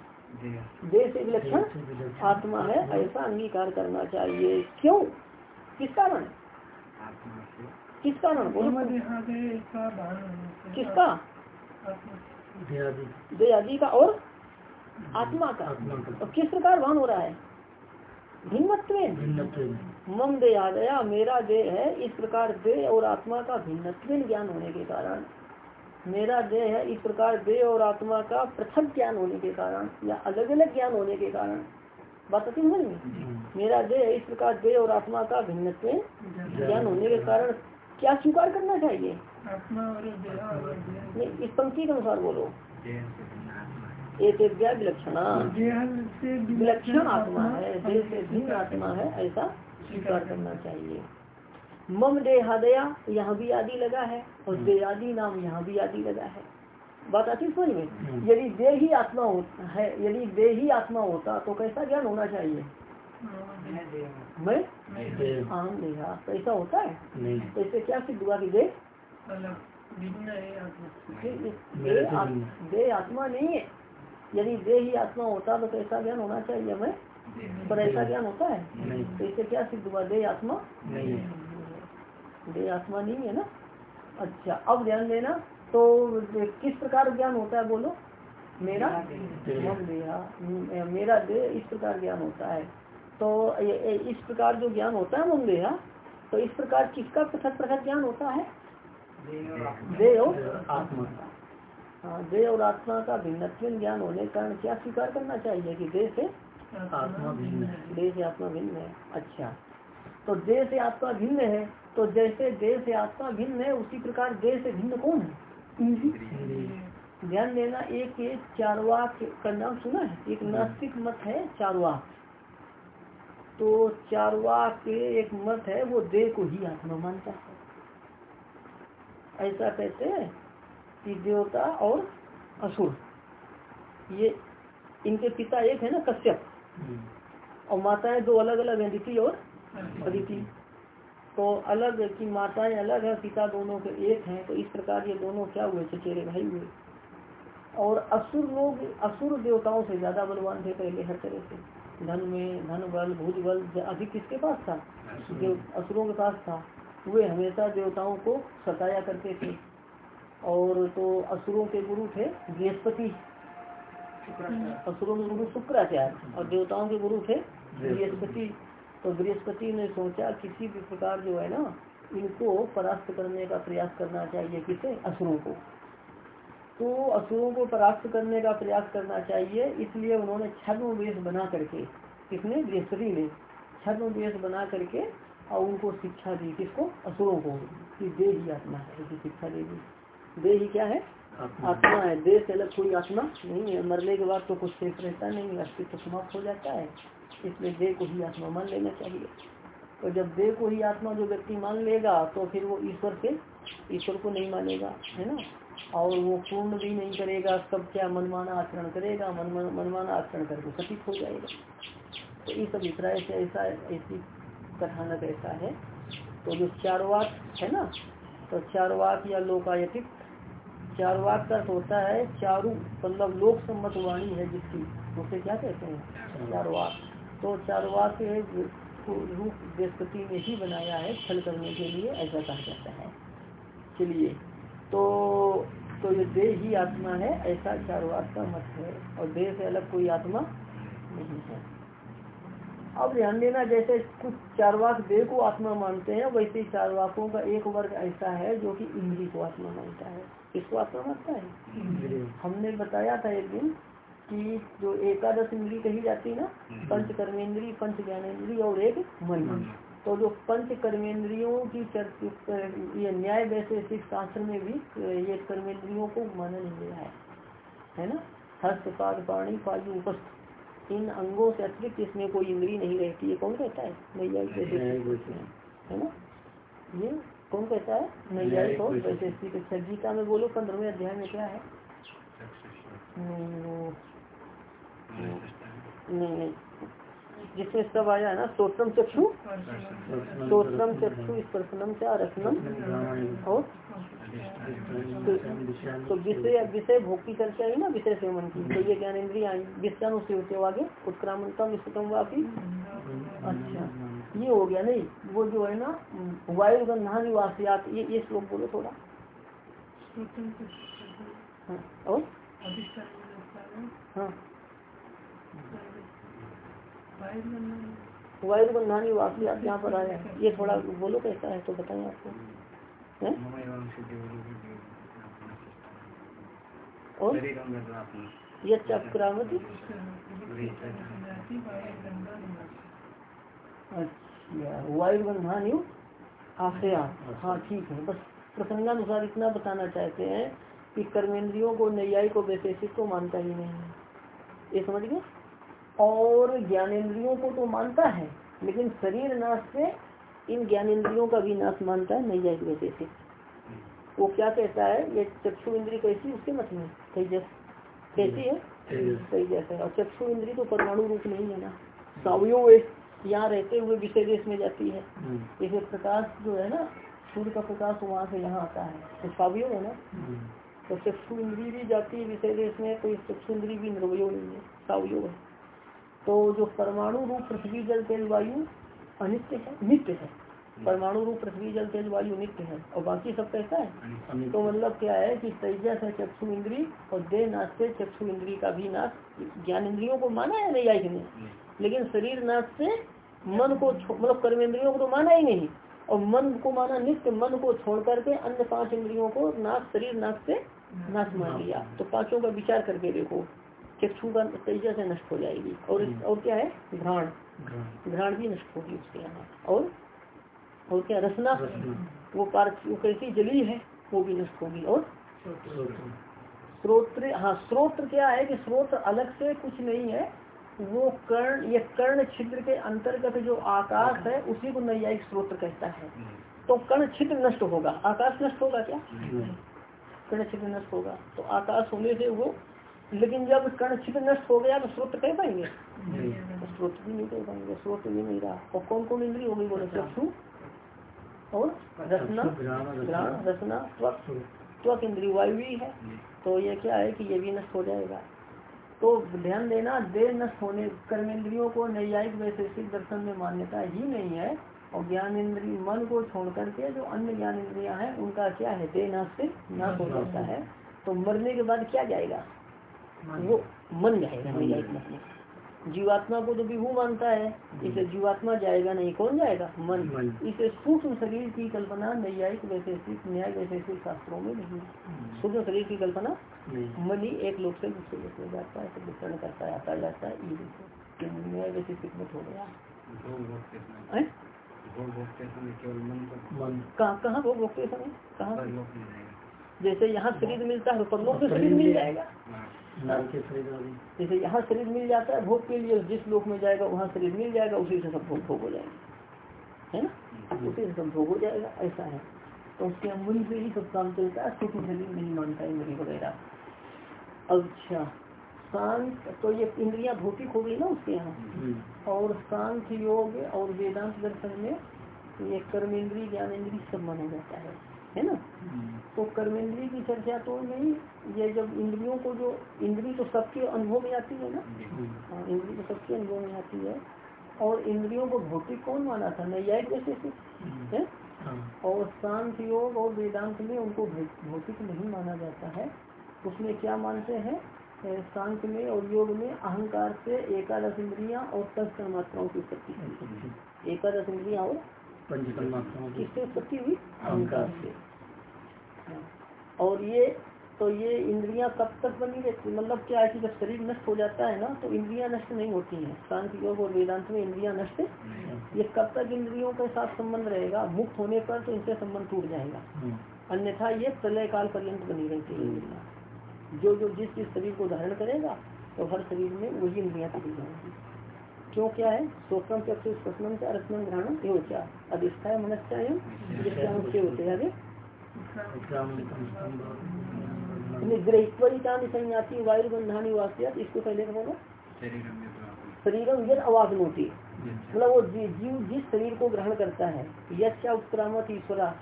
दे। से विलक्षण आत्मा है ऐसा अंगीकार करना चाहिए। क्यों? किस कारण? किस कारण? किसका? दे आदि का और? आत्मा का। और किस प्रकार भान हो रहा है? भिन्नत्व मम दे आ गया मेरा दे है। इस प्रकार दे और आत्मा का भिन्नत्व ज्ञान होने के कारण मेरा देह है। इस प्रकार देह और आत्मा का पृथक ज्ञान होने के कारण या अलग अलग ज्ञान होने के कारण। बात समझ में? मेरा देह इस प्रकार देह और आत्मा का भिन्न ज्ञान होने के कारण क्या स्वीकार करना चाहिए? नहीं इस पंक्ति के अनुसार बोलो। एक विलक्षणा। विलक्षण आत्मा है देह से भिन्न आत्मा है ऐसा स्वीकार करना चाहिए। मम देहादया यहाँ भी आदि लगा है और हम्म। देहादि नाम यहाँ भी आदि लगा है। बात आती समझ में? हम्म। यदि दे ही आत्मा होता है यदि दे ही आत्मा होता तो कैसा ज्ञान होना चाहिए? मैं? आम देहा। तो ऐसा होता है? तो इससे क्या सिद्ध हुआ कि दे दे आत्मा नहीं है। यदि दे ही आत्मा होता तो कैसा ज्ञान होना चाहिए हमें? पर ऐसा ज्ञान होता है? तो इससे क्या सिद्ध हुआ? दे आत्मा? नहीं। देह आत्मा नहीं है ना? अच्छा अब ध्यान देना तो किस प्रकार ज्ञान होता है बोलो? मेरा? मेरा देह। इस प्रकार ज्ञान होता है। तो इस प्रकार जो ज्ञान होता है देहा तो इस प्रकार किसका पृथक पृथक ज्ञान होता है? देह और आत्मा। हाँ देह और आत्मा का भिन्न ज्ञान होने के कारण क्या स्वीकार करना चाहिए कि देह से? आत्मा भिन्न है। देह से आत्मा भिन्न है। अच्छा। तो देह से आत्मा भिन्न है तो जैसे देह से आत्मा भिन्न है उसी प्रकार देह से भिन्न कौन है? ध्यान देना एक चारवाक का नाम सुना है? एक नास्तिक मत है चारवाक। तो चारवाक के एक मत है वो देह को ही आत्मा मानता है। ऐसा कहते हैं कि देवता और असुर। ये इनके पिता एक है ना कश्यप। हम्म। और माताएँ दो अलग अलग हैं दिति और अदिति। तो अलग की माताएँ अलग है पिता दोनों के एक हैं तो इस प्रकार ये दोनों क्या हुए चचेरे भाई हुए। और असुर लोग असुर देवताओं से ज़्यादा बलवान थे पहले हर तरह से। धन में धन बल भूज बल अधिक किसके पास था? जो असुरों के पास था। वे हमेशा देवताओं को सताया करते थे। और तो असुरों के गुरु थे बृहस्पति। असुरों के गुरु शुक्राचार्य और देवताओं के गुरु थे बृहस्पति। तो बृहस्पति ने सोचा किसी भी प्रकार जो है ना इनको परास्त करने का प्रयास करना चाहिए किसे? असुरों को। तो असुरों को परास्त करने का प्रयास करना चाहिए इसलिए उन्होंने छद्म वेश बना करके किसने? बृहस्पति ने छद्म वेश बना करके और उनको शिक्षा दी किसको? असुरों को। कि दे आत्मा है शिक्षा देगी दे ही क्या है? आत्मा। है। देह से अलग कोई आत्मा नहीं है। मरने के बाद तो कुछ शेष रहता नहीं अस्तित्व समाप्त हो जाता है। इसलिए देह को ही आत्मा मान लेना चाहिए। तो जब देह को ही आत्मा जो व्यक्ति मान लेगा तो फिर वो ईश्वर से ईश्वर को नहीं मानेगा है ना? और वो पूर्ण भी नहीं करेगा। सब क्या मनमाना आचरण करेगा? मन मनमाना आचरण करके सतीत हो जाएगा। तो इस अभिप्राय से ऐसा ऐसी कथानक ऐसा है। तो जो चारवाक है ना? तो चारवाक या लोकायतिक चारवाक का होता है चारू मतलब लोक सम्मत वाणी है जिसकी। उसे क्या कहते हैं? चारवाक तो चारवाक रूप बृहस्पति ने ही बनाया है छल करने के लिए ऐसा कहा जाता है। चलिए तो तो ये देह ही आत्मा है ऐसा चारवाक का मत है और देह से अलग कोई आत्मा नहीं है। अब ध्यान देना जैसे कुछ चारवाक देह को आत्मा मानते हैं वैसे चारवाकों का एक वर्ग ऐसा है जो कि इंद्री को आत्मा मानता है। इसको आत्मा मानता है? हमने बताया था एक दिन कि जो एकादश इंद्री कही जाती है ना हम्म। पंच कर्मेंद्री पंच ज्ञानेन्द्रीय और एक मन। तो जो पंच कर्मेंद्रियों की ये न्याय वैसे शास्त्र में भी ये कर्मेंद्रियों को माना नहीं गया है। है ना? हस्त पाद पाणी पायु उपस्थ। इन अंगों से अतिरिक्त इसमें कोई इंद्री नहीं रहती है कौन कहता है? नैयायिक है ना? ये कौन कहता है? नैयायिक और वैशेषिक अच्छा गीता में बोलो पंद्रहवें अध्याय में क्या है? नहीं नहीं। जिसमें सब आया है ना सोत्रम चक्षु? सोत्रम चक्षु स्पर्शनम क्या रत्नम और? तो विषय विषय भोग की चर्चा आई ना विषय सेवन की। तो ये ज्ञान इंद्रिया आई विषयानु से होते आगे। उत्क्रामंतम विश्वतम वापी अच्छा ये हो गया नहीं? वो जो है ना वायु गंधा निवासियात ये ये श्लोक बोलो थोड़ा। हाँ, और? हाँ। वायु बंधानी वापसी यहाँ पर आया है। ये थोड़ा बोलो कैसा है तो बताएँ आपको। और? ये चक्रामति अच्छा वायु बंधानी आश्रया हाँ? ठीक है। बस प्रसंगानुसार इतना बताना चाहते हैं कि कर्मेंद्रियों को नैयायी को वैशेषिक को मानता ही नहीं है। ये समझ गए? और ज्ञानेन्द्रियों को तो मानता है लेकिन शरीर नाश से इन ज्ञानेन्द्रियों का भी नाश मानता है नहीं वैसे से। वो क्या कहता है ये चक्षु इंद्री कैसी उसके मत में तेजस। कैसी है? तेजस। है। और चक्षु इंद्री तो परमाणु रूप नहीं है ना। सावयो यहाँ रहते हुए विषय देश में जाती है। जैसे प्रकाश जो है ना सूर्य का प्रकाश वहाँ से यहाँ आता है। तो सावयो है ना। तो चक्षु इंद्री भी जाती है विषय देश में तो चक्षु इंद्री भी निर्वयो नहीं है सावयो है तो जो परमाणु रूप पृथ्वी जल तेज वायु अनित्य है नित्य है। परमाणु रूप पृथ्वी जल तेज वायु नित्य है। और बाकी सब कैसा है? तो मतलब क्या है कि तेजस है चक्षु इंद्री और देह नाश से चक्षु इंद्री का भी नाश। ज्ञान इंद्रियों को माना है नहीं आई लेकिन शरीर नाश से मन को मतलब कर्म इंद्रियों को तो माना ही नहीं। और मन को माना नित्य मन को छोड़ करके अन्य पाँच इंद्रियों को नाश शरीर नाश से नाश मान लिया। तो पाँचों का विचार करके देखो। चक्षु का तेजा से नष्ट हो जाएगी। और हम्म। और क्या है? घ्राण। घ्राण। भी नष्ट होगी उसके यहाँ। और और क्या? रसना। वो पार्थ वो कैसी? जली है वो भी नष्ट होगी। और स्रोत्र। हाँ स्रोत्र क्या है कि स्रोत्र अलग से कुछ नहीं है। वो कर्ण ये कर्ण छिद्र के अंतर्गत जो आकाश है उसी को नैयायिक स्रोत्र कहता है। तो कर्ण छिद्र नष्ट होगा। आकाश नष्ट होगा क्या? कर्ण छिद्र नष्ट होगा। तो आकाश होने से वो लेकिन जब कर्ण छिद्र नष्ट हो गया तो स्रोत कह पाएँगे? तो स्रोत भी नहीं कह पाएँगे स्रोत भी नहीं रहा। और कौन कौन इंद्री होगी बोले चक्षु और रसना। रसना। त्वक। इंद्री वायु भी है। तो ये क्या है कि ये भी नष्ट हो जाएगा। तो ध्यान देना देह नष्ट होने कर्म इंद्रियों को नैयायिक वैशेषिक दर्शन में मान्यता ही नहीं है। और ज्ञान इंद्रिय मन को छोड़ करके जो अन्य ज्ञान इंद्रिया है उनका क्या है? देह नाश से नाश हो जाता है। तो मरने के बाद क्या जाएगा? वो मन जाएगा जीवात्मा को तो विभू मानता है इसे जीवात्मा जाएगा नहीं कौन जाएगा? मन। इसे सूक्ष्म शरीर की कल्पना नैयायिक वैशेषिक न्याय वैशेषिक शास्त्रों में नहीं सूक्ष्म शरीर की कल्पना मन ही एक लोग से दूसरे लोग में जाता है वितरण करता है आता जाता है न्याय वैशेषिक में हो। गया कहाँ कहाँ भोग भोगते समय? कहाँ? जैसे यहाँ शरीर मिलता है तो परलोक में शरीर मिल जाएगा। जैसे यहाँ शरीर मिल जाता है भोग के लिए जिस लोक में जाएगा वहाँ शरीर मिल जाएगा उसी से सब भोग भोग हो जाएगा। है ना? उसी से सब भोग हो जाएगा ऐसा है। तो उसके मन से ही सब काम चलता है सूक्ष्म शरीर नहीं मानता इंद्री वगैरह। अच्छा शांत तो ये इंद्रिया भौतिक हो गई ना उसके यहाँ? हम्म। और शांत योग और वेदांत दर्शन में ये कर्म इंद्री ज्ञान इंद्री सब माना जाता है। है ना? तो कर्मेंद्री की चर्चा तो नहीं ये जब इंद्रियों को जो इंद्री तो सबके अनुभव में आती है ना? हाँ इंद्री तो सबके अनुभव में आती है। और इंद्रियों को भौतिक कौन माना था? नैयायिक जैसे है? हाँ। और शांत योग और वेदांत में उनको भौतिक नहीं माना जाता है। उसमें क्या मानते हैं? शांत में और योग में अहंकार से एकादश इंद्रिया और तत्व मात्राओं की उत्पत्ति एकादश इंद्रिया और किससे उत्पत्ति हुई? अहंकार से। और ये तो ये इंद्रियाँ कब तक बनी रहती मतलब क्या है कि जब शरीर नष्ट हो जाता है ना तो इंद्रियाँ नष्ट नहीं होती हैं। शांति योग और वेदांत में इंद्रियाँ नष्ट ये कब तक इंद्रियों के साथ संबंध रहेगा? मुक्त होने पर तो इनसे संबंध टूट जाएगा। अन्यथा ये प्रलय काल पर्यंत बनी रहती है इंद्रिया। जो जो जिस जिस शरीर को धारण करेगा तो हर शरीर में वही इंद्रिया चली जाएँगी। क्यों क्या है? शोकम चक्षु स्पष्टम से अरत्न ग्रहण क्या अधिष्ठाय मनस्यायम जिसके होते आगे। ग्रहित्वरिता संयाति वायु बंधानी वास्या इसको पहले बोलो शरीरम यद अवागनोती मतलब वो जीव जिस शरीर को ग्रहण करता है यश उत्क्रामत ईश्वरा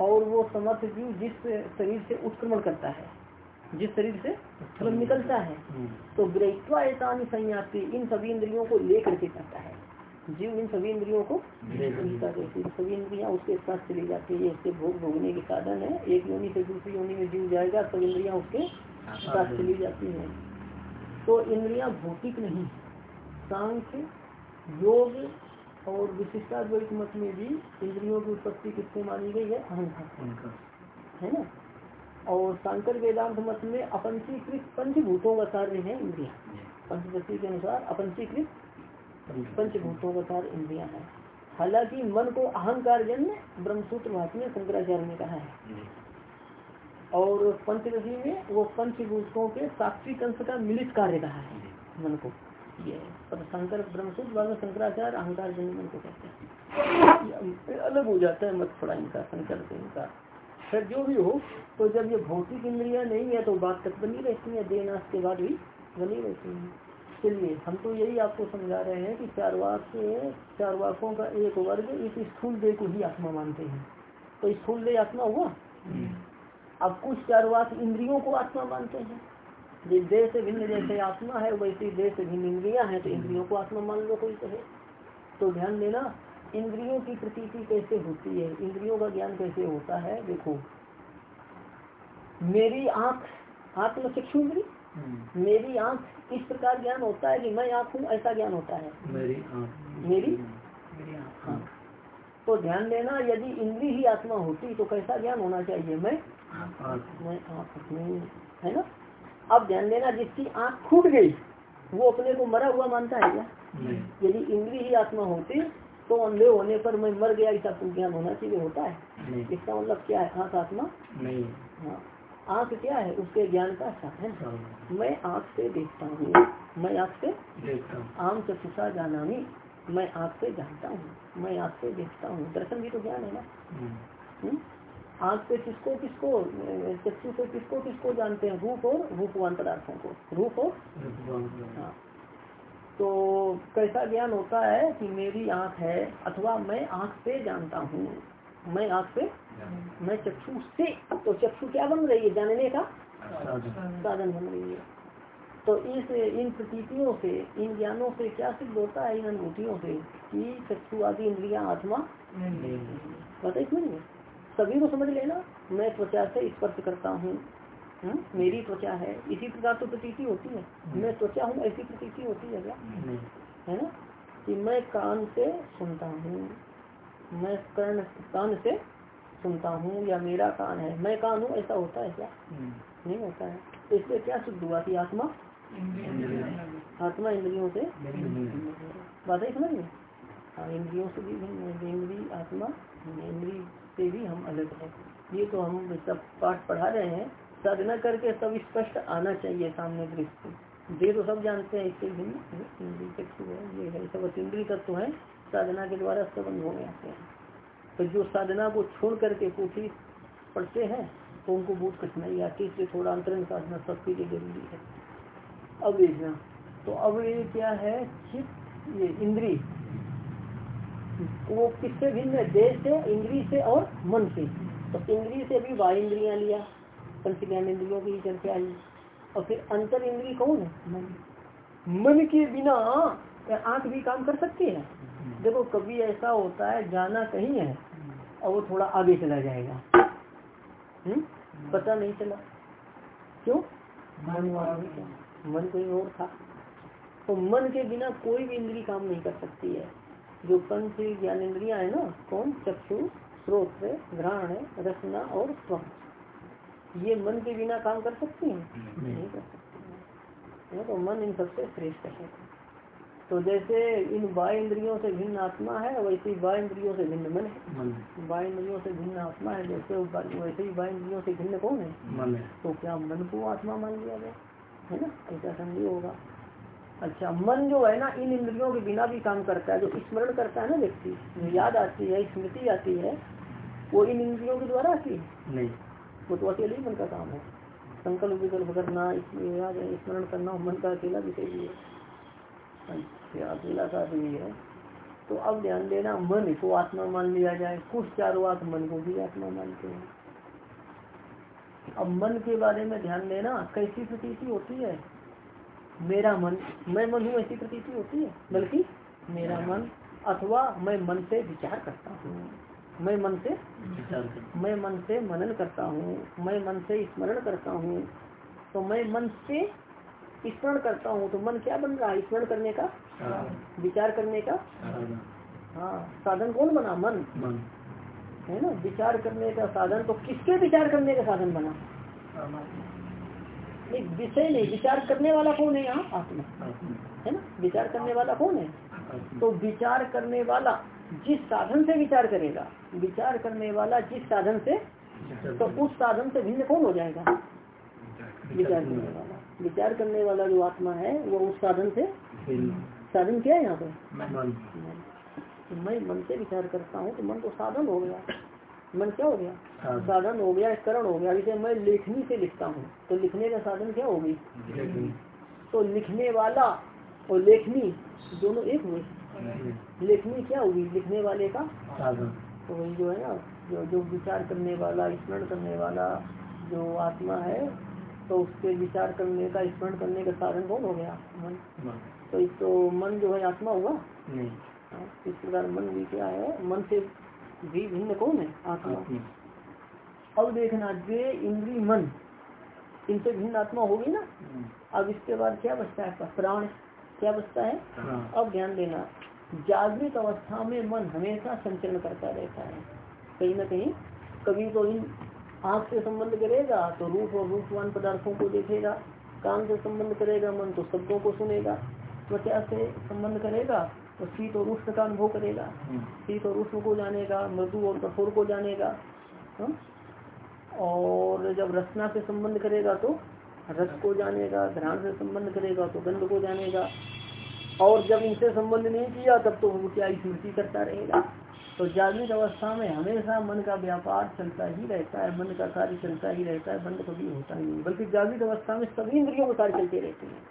और वो समर्थ जीव जिस शरीर से उत्क्रमण करता है जिस शरीर से मतलब निकलता है तो ग्रहित्वा ऐसा संयाति इन सभी इंद्रियों को लेकर के करता है। जीव इन सभी इंद्रियों को सभी इंद्रिया उसके साथ चली जाती है इसके भोग भोगने के साधन है। एक योनि से दूसरी योनि में जीव जाएगा सब इंद्रिया उसके साथ चली जाती है। तो इंद्रिया भौतिक नहीं सांख्य योग और विशिष्टाद्वैत मत में भी इंद्रियों की उत्पत्ति किससे मानी गई है? अहंकार। है ना? और शंकर वेदांत मत में अपंचीकृत पंचभूतों का कार्य है इंद्रिया। पंचदशी के अनुसार अपंचीकृत पंचभूतों का कार्य इंद्रिया है। हालाँकि मन को अहंकार जन्म ब्रह्मसूत्र भाष में शंकराचार्य ने कहा है। और पंचदशी में वो पंचभूतों के साक्षी अंश का मिलित कार्य कहा है मन को। ये पर शंकर ब्रह्मसूत्र में शंकराचार्य अहंकार जन्य मन को कहते हैं। अलग हो जाता है मत थोड़ा इनका शंकर से इनका। फिर जो भी हो तो जब ये भौतिक इंद्रिया नहीं है तो बात तक बनी रहती है देनाश के बाद भी बनी रहती है। चलिए हम तो यही आपको समझा रहे हैं कि चार वाक चार वाकों का एक वर्ग इस स्थूल देह को ही आत्मा मानते हैं। तो स्थूल देह आत्मा हुआ? अब कुछ चार वाक इंद्रियों को आत्मा मानते हैं। जिस देह से भिन्न जैसे आत्मा है वैसे देह से भिन्न इंद्रिया है तो इंद्रियों को आत्मा मान लो कोई कहे। तो ध्यान देना इंद्रियों की प्रतीति कैसे होती है? इंद्रियों का ज्ञान कैसे होता है? देखो मेरी आँख आत्म चक्षु इंद्री हम्म। मेरी आँख इस प्रकार ज्ञान होता है कि मैं आँख हूँ ऐसा ज्ञान होता है। मेरी आँख। मेरी? हाँ। तो ध्यान देना यदि इंद्री ही आत्मा होती तो कैसा ज्ञान होना चाहिए? मैं? मैं आँख है ना? अब ध्यान देना जिसकी आँख फूट गई वो अपने को मरा हुआ मानता है क्या? यदि इंद्री ही आत्मा होती तो अंधे होने पर मैं मर गया ऐसा ज्ञान होना चाहिए होता है? इसका मतलब क्या है? आँख आत्मा? नहीं। हाँ। आँख क्या है? उसके ज्ञान का साधन है। मैं आँख से देखता हूँ। मैं आँख से देखता हूँ। आम चक्षुषा जाना मैं आँख से जानता हूँ। मैं आँख से देखता हूँ। दर्शन भी तो ज्ञान है ना? हम्म। हम्म? आँख से किसको किसको चक्षु से किसको किसको जानते हैं? रूप और रूपवान पदार्थों को। रूप और हाँ। तो कैसा ज्ञान होता है कि मेरी आँख है अथवा मैं आँख से जानता हूँ? मैं आँख से मैं चक्षु से तो चक्षु क्या बन रही है? जानने का? साधन. बन रही है। तो इस इन प्रतीतियों से इन ज्ञानों से क्या सिद्ध होता है? इन अनुभूतियों से कि चक्षु आदि इंद्रिया आत्मा पता ही सभी को समझ लेना। मैं त्वचा से स्पर्श करता हूँ। हम्म? मेरी त्वचा है। इसी प्रकार तो प्रतीति होती है। मैं त्वचा हूँ ऐसी प्रतीति होती है क्या? है ना? कि मैं कान से सुनता हूँ। मैं कर्ण कान से सुनता हूँ या मेरा कान है। मैं कान हूँ ऐसा होता है क्या? हम्म। नहीं होता है। तो इससे क्या शुद्ध हुआ कि आत्मा? आत्मा इंद्रियों से? बात है। समझ में हाँ? इंद्रियों से भी इंद्री आत्मा इंद्री से भी हम अलग है। ये तो हम सब पाठ पढ़ा रहे हैं। साधना करके सब स्पष्ट आना चाहिए सामने दृष्टि। दे तो सब जानते हैं इससे भिन्न इंद्री चक्षु है ये है। सब इंद्री तत्व है। साधना के द्वारा सब अनुभव में आते हैं। तो जो साधना को छोड़ करके पोथी पढ़ते हैं तो उनको बहुत कठिनाई आती है थोड़ा अंतरण साधना सबके लिए ज़रूरी है। अब देखना तो अब ये क्या है, चित्त, ये इंद्री, वो किससे भिन्न है? देश से, इंद्री से और मन से। तो इंद्री से भी बाह्य इंद्रिया लिया पंच ज्ञान इंद्रियों की चर्चा आई। और फिर अंतर इंद्री कौन है? मन। मन के बिना, आँख भी काम कर सकती है। देखो कभी ऐसा होता है जाना कहीं है और वो थोड़ा आगे चला जाएगा। हम्म? पता नहीं चला। क्यों? मन मन कोई और था। तो मन के बिना कोई भी इंद्री काम नहीं कर सकती है। जो पंच ज्ञान इंद्रिया है ना कौन? चक्षु स्रोत घ्राण रचना और स्वम ये मन के बिना काम कर सकती है? नहीं कर सकती है। तो मन इन सबसे श्रेष्ठ है। तो जैसे इन बाह्य इंद्रियों से भिन्न आत्मा है वैसे ही बाह्य इंद्रियों से भिन्न मन है। बाह्य इंद्रियों से भिन्न आत्मा है जैसे वैसे ही बाह्य इंद्रियों से भिन्न कौन है? मन तो क्या मन को आत्मा मान लिया गया? है ना? ऐसा संदेह होगा। अच्छा मन जो है ना इन इंद्रियों के बिना भी काम करता है जो स्मरण करता है ना व्यक्ति जो याद आती है स्मृति आती है वो इन इंद्रियों के द्वारा आती है? नहीं। वो तो अकेले ही मन का काम है। संकल्प विकल्प करना स्मरण करना मन का अकेला विषय भी है। अच्छा अकेला का भी है। तो अब ध्यान देना मन को आत्मा मान लिया जाए। कुछ चारों आत्म मन को भी आत्मा मानते हैं। अब मन के बारे में ध्यान देना कैसी प्रतीति होती है? मेरा मन मैं मन हूँ ऐसी प्रतीति होती है? बल्कि मेरा मन अथवा मैं मन से विचार करता हूँ। मैं मन से विचार मैं मन से मनन करता हूँ। मैं मन से स्मरण करता हूँ। तो मैं मन से स्मरण करता हूँ तो मन क्या बन रहा है स्मरण करने का? विचार करने का? हाँ। साधन कौन बना? मन। मन। है ना? विचार करने का साधन तो किसके विचार करने का साधन बना? नहीं विषय नहीं विचार करने वाला कौन है यहाँ? आत्मा। आत्मा। है ना? विचार करने वाला कौन है? तो विचार करने वाला जिस साधन से विचार करेगा विचार करने वाला जिस साधन से तो उस साधन से भिन्न कौन हो जाएगा? विचार करने वाला। विचार करने वाला जो आत्मा है वो उस साधन से साधन क्या है यहाँ पे? तो मैं मन से विचार करता हूँ तो मन तो साधन हो गया। मन क्या हो गया? साधन। हो गया करण हो गया। जैसे मैं लेखनी से लिखता हूँ। तो लिखने का साधन क्या होगी? तो लिखने वाला और लेखनी दोनों एक हुए। लेखनी क्या हुई लिखने वाले का साधन। तो वही जो है ना जो जो विचार करने वाला स्मरण करने वाला जो आत्मा है तो उसके विचार करने का स्मरण करने का साधन कौन हो गया मन। मन तो एक तो मन जो है आत्मा हुआ। नहीं। हाँ, इस प्रकार मन भी क्या है मन से भी भिन्न कौन है? आत्मा। अब देखना जे इंद्री मन इनसे भिन्न आत्मा होगी ना? अब इसके बाद क्या बचता है? प्राण क्या बचता है? हाँ। अब ध्यान देना जागृत अवस्था में मन हमेशा संचरण करता रहता है। कहीं ना कहीं कभी तो इन आँख से संबंध करेगा तो रूप और रूपवान पदार्थों को देखेगा कान से संबंध करेगा मन तो शब्दों को सुनेगा त्वचा से संबंध करेगा तो शीत और उष्ण का अनुभव करेगा। शीत और उष्ण को जानेगा मृदु और कठोर को जानेगा हाँ? और जब रचना से संबंध करेगा तो रस को जानेगा ध्यान से संबंध करेगा तो गंध को जानेगा। और जब इनसे संबंध नहीं किया तब तो वो क्या स्मृति करता रहेगा। तो जागृत अवस्था में हमेशा मन का व्यापार चलता ही रहता है मन का कार्य चलता ही रहता है बंद कभी होता ही नहीं। बल्कि जागृत अवस्था में सभी इंद्रियों के कार्य चलते रहते हैं।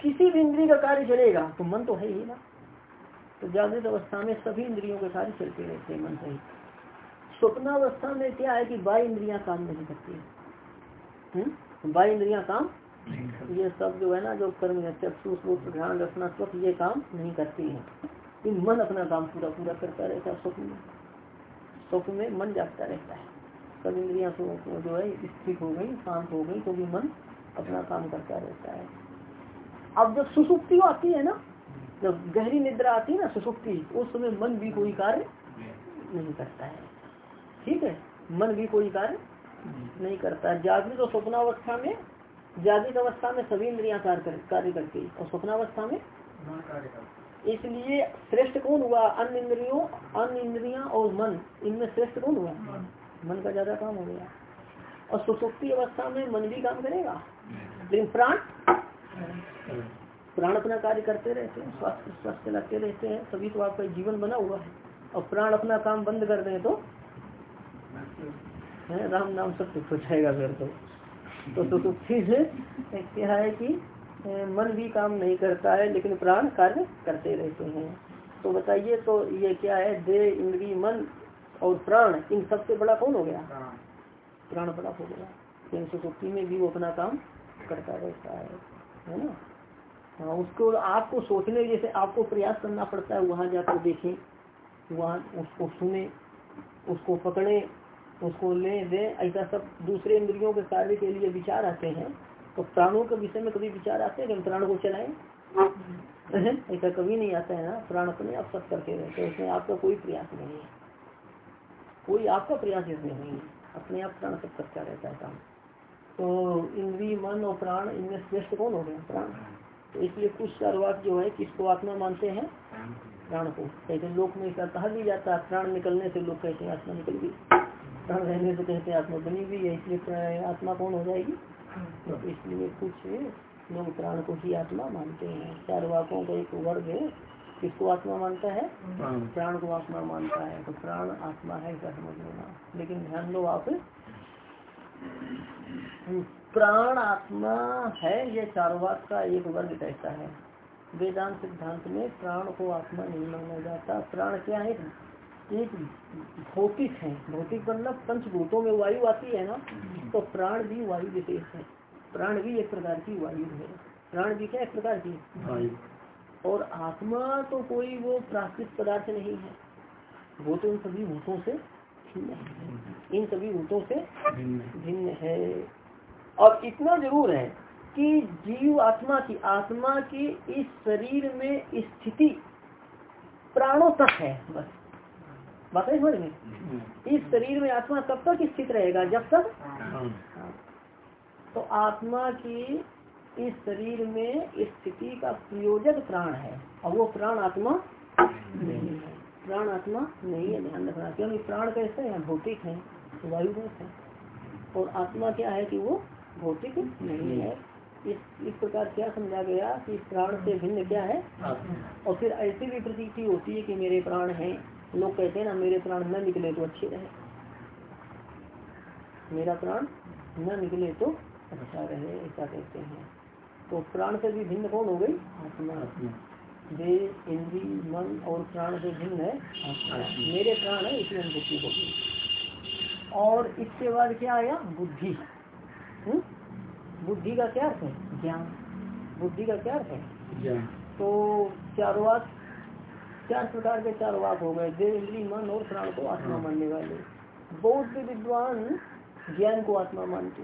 किसी भी इंद्रिय का कार्य चलेगा तो मन तो है ही ना। तो जागृत अवस्था में सभी इंद्रियों के कार्य चलते रहते हैं मन सहित। स्वप्नावस्था में क्या है कि बाई इंद्रियाँ काम नहीं करती हम्म? बाई इंद्रियाँ काम ये सब जो है ना जो कर्म है चक्षु ध्यान रखना स्वप्न ये काम नहीं करती है। ये मन अपना काम पूरा पूरा करता रहता है स्वप्न में। स्वप्न में मन जागता रहता है। सब इंद्रिया जो है स्थिर हो गई शांत हो गई तो भी मन अपना काम करता रहता है। अब जब सुसुप्ति आती है ना जब गहरी निद्रा आती है ना सुसुप्ति उस समय मन भी कोई कार्य नहीं करता है। ठीक है? मन भी कोई कार्य नहीं करता है। जागृत और स्वप्नावस्था में जागृत अवस्था में सभी इंद्रिया कार्य कर, कार्य करती और स्वप्नावस्था में इसलिए श्रेष्ठ कौन हुआ? अन्य इंद्रियों अन्य इंद्रियाँ और मन। इनमें श्रेष्ठ कौन हुआ? मन। का ज़्यादा काम हो गया। और सुसुप्ति अवस्था में मन भी काम करेगा? लेकिन प्राण? प्राण अपना कार्य करते रहते हैं स्वास्थ्य स्वास्थ्य लगते रहते हैं तभी तो आपका जीवन बना हुआ है। और प्राण अपना काम बंद कर दें तो? है राम नाम सब कुछ हो जाएगा फिर तो। तो सुसुप्ति से क्या है कि मन भी काम नहीं करता है लेकिन प्राण कार्य करते रहते हैं। तो बताइए तो ये क्या है? देह इंद्री मन और प्राण इन सबसे बड़ा कौन हो गया? प्राण। बड़ा हो गया। लेकिन सुसुप्ति में भी वो अपना काम करता रहता है है ना? हाँ उसको आपको सोचने जैसे आपको प्रयास करना पड़ता है वहाँ जाकर देखें वहाँ उसको सुने उसको पकड़े उसको ले दे ऐसा सब दूसरे इंद्रियों के कार्य के लिए विचार आते हैं। तो प्राणों के विषय में कभी विचार आते हैं कि हम प्राण को चलाएँ? ऐसा कभी नहीं आता है ना प्राण अपने आप सब करते रहते हैं उसमें आपका कोई प्रयास नहीं है। कोई आपका प्रयास इसमें नहीं है अपने आप प्राण सब करता रहता है काम। तो इंद्री मन और प्राण इनमें श्रेष्ठ कौन हो गया? प्राण। तो इसलिए कुछ चारवाक जो है किसको आत्मा मानते हैं? प्राण को। कहते हैं लोक में ऐसा कहा भी जाता है प्राण निकलने से लोग कहते हैं आत्मा निकल गई। प्राण रहने से कहते हैं आत्मा बनी हुई है इसलिए आत्मा कौन हो जाएगी? तो इसलिए कुछ लोग प्राण को ही आत्मा मानते हैं। चार वाकों का एक वर्ग है। किसको आत्मा मानता है? प्राण। को आत्मा मानता है। तो प्राण आत्मा है ऐसा समझ लेना। लेकिन ध्यान दो आप। प्राण आत्मा है ये चारवाक का एक वर्ग कहता है। वेदांत सिद्धांत में प्राण को आत्मा नहीं माना जाता। प्राण क्या है? एक भौतिक है। भौतिक मतलब पंचभूतों में वायु आती है ना तो प्राण भी वायु विशेष है। प्राण भी एक प्रकार की वायु है। प्राण भी क्या एक प्रकार की? और आत्मा तो कोई वो प्राकृतिक पदार्थ नहीं है। वो तो इन सभी भूतों से भिन्न है। इन सभी भूतों से भिन्न है। और इतना ज़रूर है कि जीव आत्मा की आत्मा की इस शरीर में स्थिति प्राणों तक है बस। बात है समझ में इस शरीर में आत्मा तब तक स्थित रहेगा जब तक हाँ। तो आत्मा की इस शरीर में स्थिति का प्रयोजक प्राण है और वो प्राण आत्मा नहीं है। प्राण आत्मा नहीं है ध्यान रखना क्योंकि प्राण कैसे है? भौतिक है वायु है। और आत्मा क्या है कि वो भौतिक नहीं है? इस इस प्रकार क्या समझा गया कि प्राण से भिन्न क्या है? और फिर ऐसी भी प्रतीति होती है कि मेरे प्राण हैं लोग कहते हैं ना मेरे प्राण न निकले तो अच्छे रहे। मेरा प्राण न निकले तो अच्छा रहे ऐसा कहते हैं। तो प्राण से भी भिन्न कौन हो गई? आत्मा दे इंद्री मन और प्राण से भिन्न है। मेरे प्राण है इसलिए अनुभूति होगी और इसके बाद क्या आया? बुद्धि? बुद्धि का क्या अर्थ है? ज्ञान। बुद्धि का क्या अर्थ है? तो चार चार प्रकार के चार वाक हो गए देव इंद्री मन और प्राण को आत्मा हाँ। मानने वाले। बौद्ध विद्वान ज्ञान को आत्मा मानते।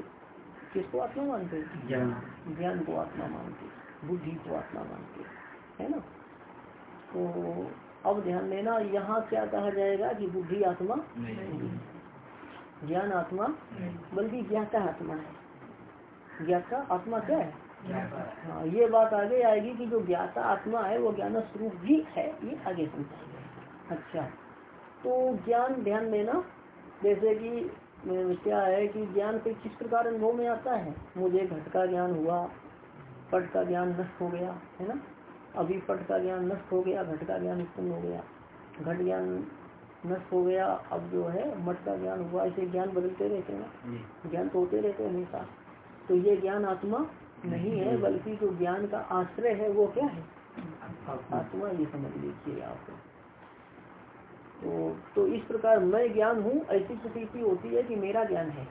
किसको आत्मा मानते? ज्ञान। को आत्मा मानते बुद्धि को आत्मा मानते है ना? तो अब ध्यान देना यहाँ क्या कहा जाएगा कि बुद्धि आत्मा ज्ञान आत्मा बल्कि ज्ञाता आत्मा है। ज्ञाता आत्मा क्या है? हाँ ये बात आगे आएगी कि जो ज्ञाता आत्मा है वो ज्ञान स्वरूप भी है ये आगे समझाएँगे अच्छा तो ज्ञान ध्यान देना जैसे कि क्या है कि ज्ञान पे किस प्रकार अनुभव में आता है? मुझे घट का ज्ञान हुआ पट का ज्ञान नष्ट हो गया है ना? अभी पट का ज्ञान नष्ट हो गया घट का ज्ञान उत्पन्न हो गया। घट ज्ञान नष्ट हो गया अब जो है मठ का ज्ञान हुआ ऐसे ज्ञान बदलते रहते हैं ना? ज्ञान तो होते रहते हैं हमेशा। तो ये ज्ञान आत्मा नहीं है बल्कि जो ज्ञान का आश्रय है वो क्या है? आत्मा। ये समझ लीजिए आप। तो तो इस प्रकार मैं ज्ञान हूँ ऐसी प्रतीति होती है कि मेरा ज्ञान है।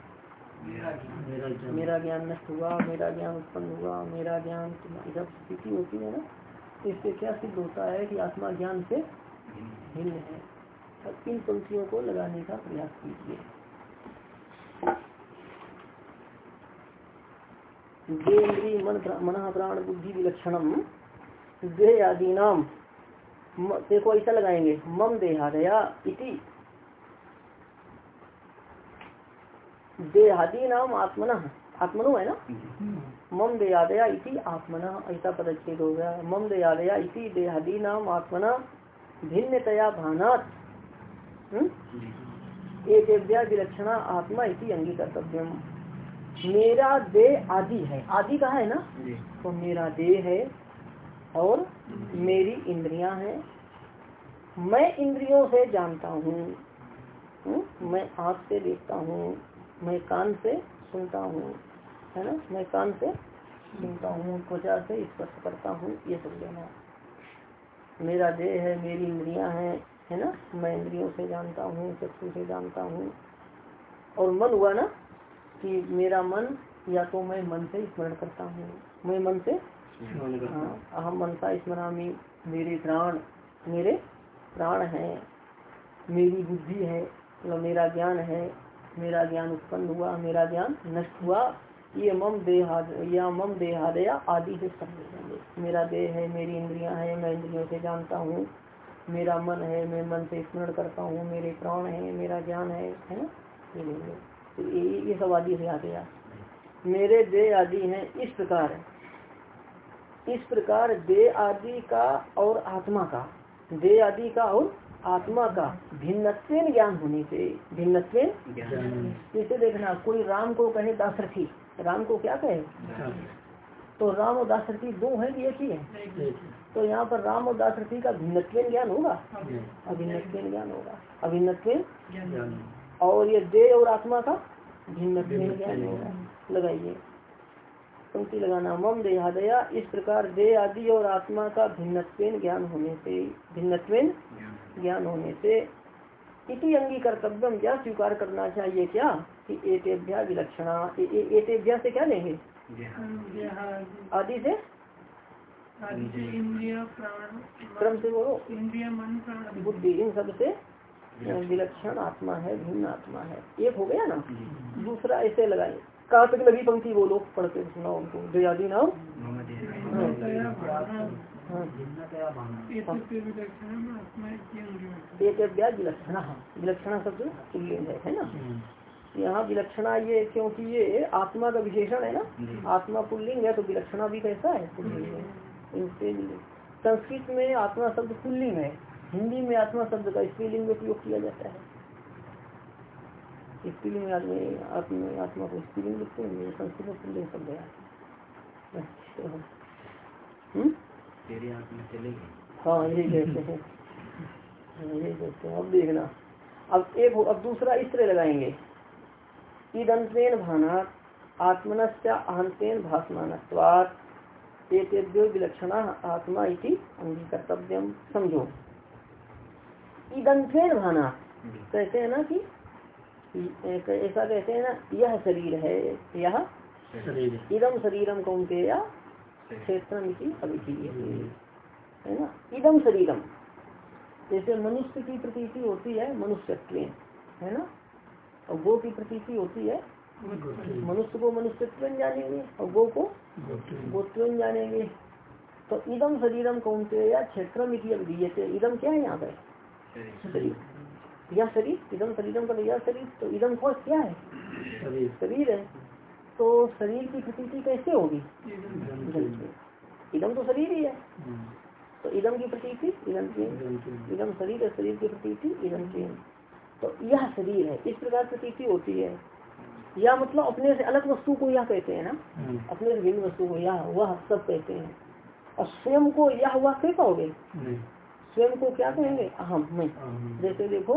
मेरा ज्ञान। नष्ट हुआ मेरा ज्ञान उत्पन्न हुआ मेरा ज्ञान जब स्थिति होती है ना तो इससे क्या सिद्ध होता है कि आत्मा ज्ञान से भिन्न है। इन पंक्तियों को लगाने का प्रयास कीजिए। मन प्राण बुद्धि विलक्षणम देह आदि नाम देखो ऐसा लगाएँगे, मम देहादया इति। देहादि नाम आत्मन, आत्मनो है ना? मम देहादया इति आत्मना, ऐसा पदच्छेद हो गया। मम देहादया इति देहादि नाम आत्मना, भिन्नतया भानात। हम्म? एक विलक्षणा आत्मा इति अंगीकर्तव्यम। मेरा देह आदि है। आदि कहा है ना? तो मेरा देह है और मेरी इंद्रियाँ हैं। मैं इंद्रियों से जानता हूँ। हम्म? मैं आँख से देखता हूँ। मैं कान से सुनता हूँ। है ना? मैं कान से सुनता हूँ त्वचा से स्पर्श करता हूँ ये सब लेना मेरा देह है मेरी इंद्रियाँ हैं है ना? मैं इंद्रियों से जानता हूँ चक्षु से जानता हूँ। और मन हुआ ना? कि मेरा मन या तो मैं मन से स्मरण करता हूँ। मैं मन से हाँ। अहम मनसा स्मरामी मेरे प्राण मेरे प्राण है। मेरी बुद्धि है मतलब मेरा ज्ञान है। मेरा ज्ञान उत्पन्न हुआ मेरा ज्ञान नष्ट हुआ। ये मम देहा या मम देहादया आदि से समझेंगे मेरा देह है मेरी इंद्रियाँ है मैं इंद्रियों से जानता हूँ। मेरा मन है मैं मन से स्मरण करता हूँ। मेरे प्राण है मेरा ज्ञान है है ना? ये तो ये सब आदि से आ गया मेरे दे आदि हैं इस प्रकार इस प्रकार दे आदि का और आत्मा का। दे आदि का और आत्मा का भिन्नत्वेन ज्ञान होने से भिन्नत्वेन जैसे देखना कोई राम को कहे दासरथी राम को क्या कहे? तो राम और दासरथी दो है कि एक ही है? तो यहाँ पर राम और दासरथी का भिन्नत्वेन ज्ञान होगा? अभिन्नत्वेन ज्ञान होगा। अभिन्नत्वेन और ये दे और आत्मा का भिन्नत्वेन ज्ञान लगाइए। पंक्ति लगाना मम देहादया इस प्रकार दे आदि और आत्मा का भिन्नत्वेन ज्ञान होने से भिन्नत्वेन ज्ञान होने से इति अंगी कर्तव्यम यह स्वीकार करना चाहिए क्या? कि एतेभ्या विलक्षणा एतेभ्या से क्या लेंगे? आदि से इंद्रिय प्राण क्रम से बोलो। इंद्रिय मन प्राण। बुद्धि इन सबसे विलक्षण। आत्मा है भिन्न आत्मा है। एक हो गया ना? दूसरा ऐसे लगाए कहाँ तक लगी पंक्ति बोलो पढ़ते सुनाओ उनको। दयादी नाम हाँ। इत्यंगः। एक अभ्यास विलक्षणा। विलक्षणा शब्द है है ना? यहाँ विलक्षणा ये क्योंकि ये आत्मा का विशेषण है ना? आत्मा पुल्लिंग है तो विलक्षणा भी कैसा है? पुल्लिंग है। संस्कृत में आत्मा शब्द पुल्लिंग है। हिंदी में आत्मा शब्द का स्त्रीलिंग में प्रयोग किया जाता है। स्त्रीलिंग में आत्मा आत्मा को स्त्रीलिंग लिखते हैं संस्कृत में पुल्लिंग शब्द है। अच्छा। हाँ? कहते हैं। हाँ, कहते हैं। अब देखना। अब एक अब दूसरा इस तरह लगाएँगे। ईदंतेन भानात आत्मनस्य अहंतेन भाषमानत्वात् एतेभ्यो विलक्षणा आत्मा इति अंगीकर्तव्यम समझो। ईदंतेन भानात कहते हैं ना कि ऐसा कहते हैं ना यह शरीर है यह शरीर। इदम शरीरम कौनते या क्षेत्र अभिधीय है ना? इदम शरीरम जैसे मनुष्य की प्रतीति होती है मनुष्यत्व है ना? और गो की प्रतीति होती है मनुष्य को मनुष्य जानेंगे और गो को गोत्व जानेंगे। तो इदम शरीरम कौनते या क्षेत्र अभिधीय इदम क्या है यहाँ पे? शरीर। यह शरीर इदम शरीरम का यह शरीर तो इदम को क्या है? शरीर। है। तो शरीर की प्रतीति कैसे होगी? इदम तो शरीर ही है। तो इदम की प्रतीति इदम की इदम शरीर है शरीर की प्रतीति इदम की। तो यह शरीर है। इस प्रकार प्रतीति होती है। या मतलब अपने से अलग वस्तु को यह कहते हैं ना? अपने से भिन्न वस्तु को यह वह सब कहते हैं। और स्वयं को यह वह क्या कहोगे स्वयं को क्या कहेंगे? अहम मैं जैसे देखो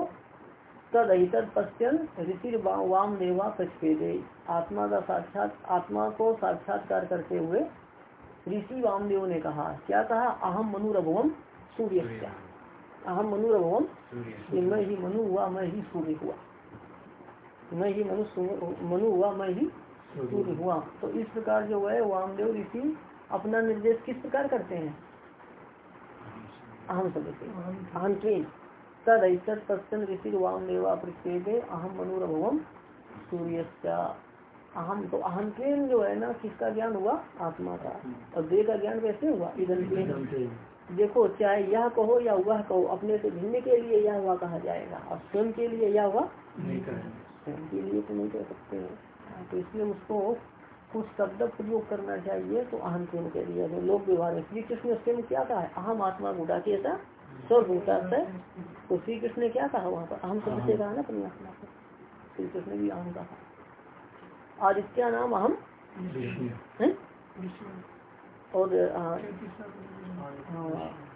तद तद पश्चन ऋषि वाम देवा पचपेदे आत्मा का साक्षात आत्मा को साक्षात्कार करते हुए ऋषि वामदेव ने कहा क्या कहा? अहम मनुरभवम सूर्य। अहम मनुरभवम मैं ही मनु हुआ मैं ही सूर्य हुआ। मैं ही मनु मनु हुआ मैं ही सूर्य हुआ। तो इस प्रकार जो है वामदेव ऋषि अपना निर्देश किस प्रकार करते हैं? अहम शब्द से अहम तद पश्चन ऋषि वामदेवा प्रत्येक अहम मनुरभवम सूर्य अहम तो अहम जो है ना किसका ज्ञान हुआ? आत्मा का। और देह का ज्ञान कैसे हुआ। इधन देखो चाहे यह कहो या वह कहो अपने से भिन्न के लिए यह हुआ कहा जाएगा। और स्वयं के लिए यह हुआ? स्वयं के लिए तो नहीं कह सकते। हैं तो इसलिए उसको कुछ शब्द प्रयोग करना चाहिए तो अहम क्यों कह दिया जो लोक व्यवहार है। श्री कृष्ण स्वयं क्या कहा? अहम आत्मा गुड़ा के ऐसा स्वभूता है तो श्री कृष्ण ने क्या कहा वहाँ पर? अहम शब्द से कहा ना अपनी आत्मा को। श्री कृष्ण ने भी अहम कहा। आदित्य नाम अहम और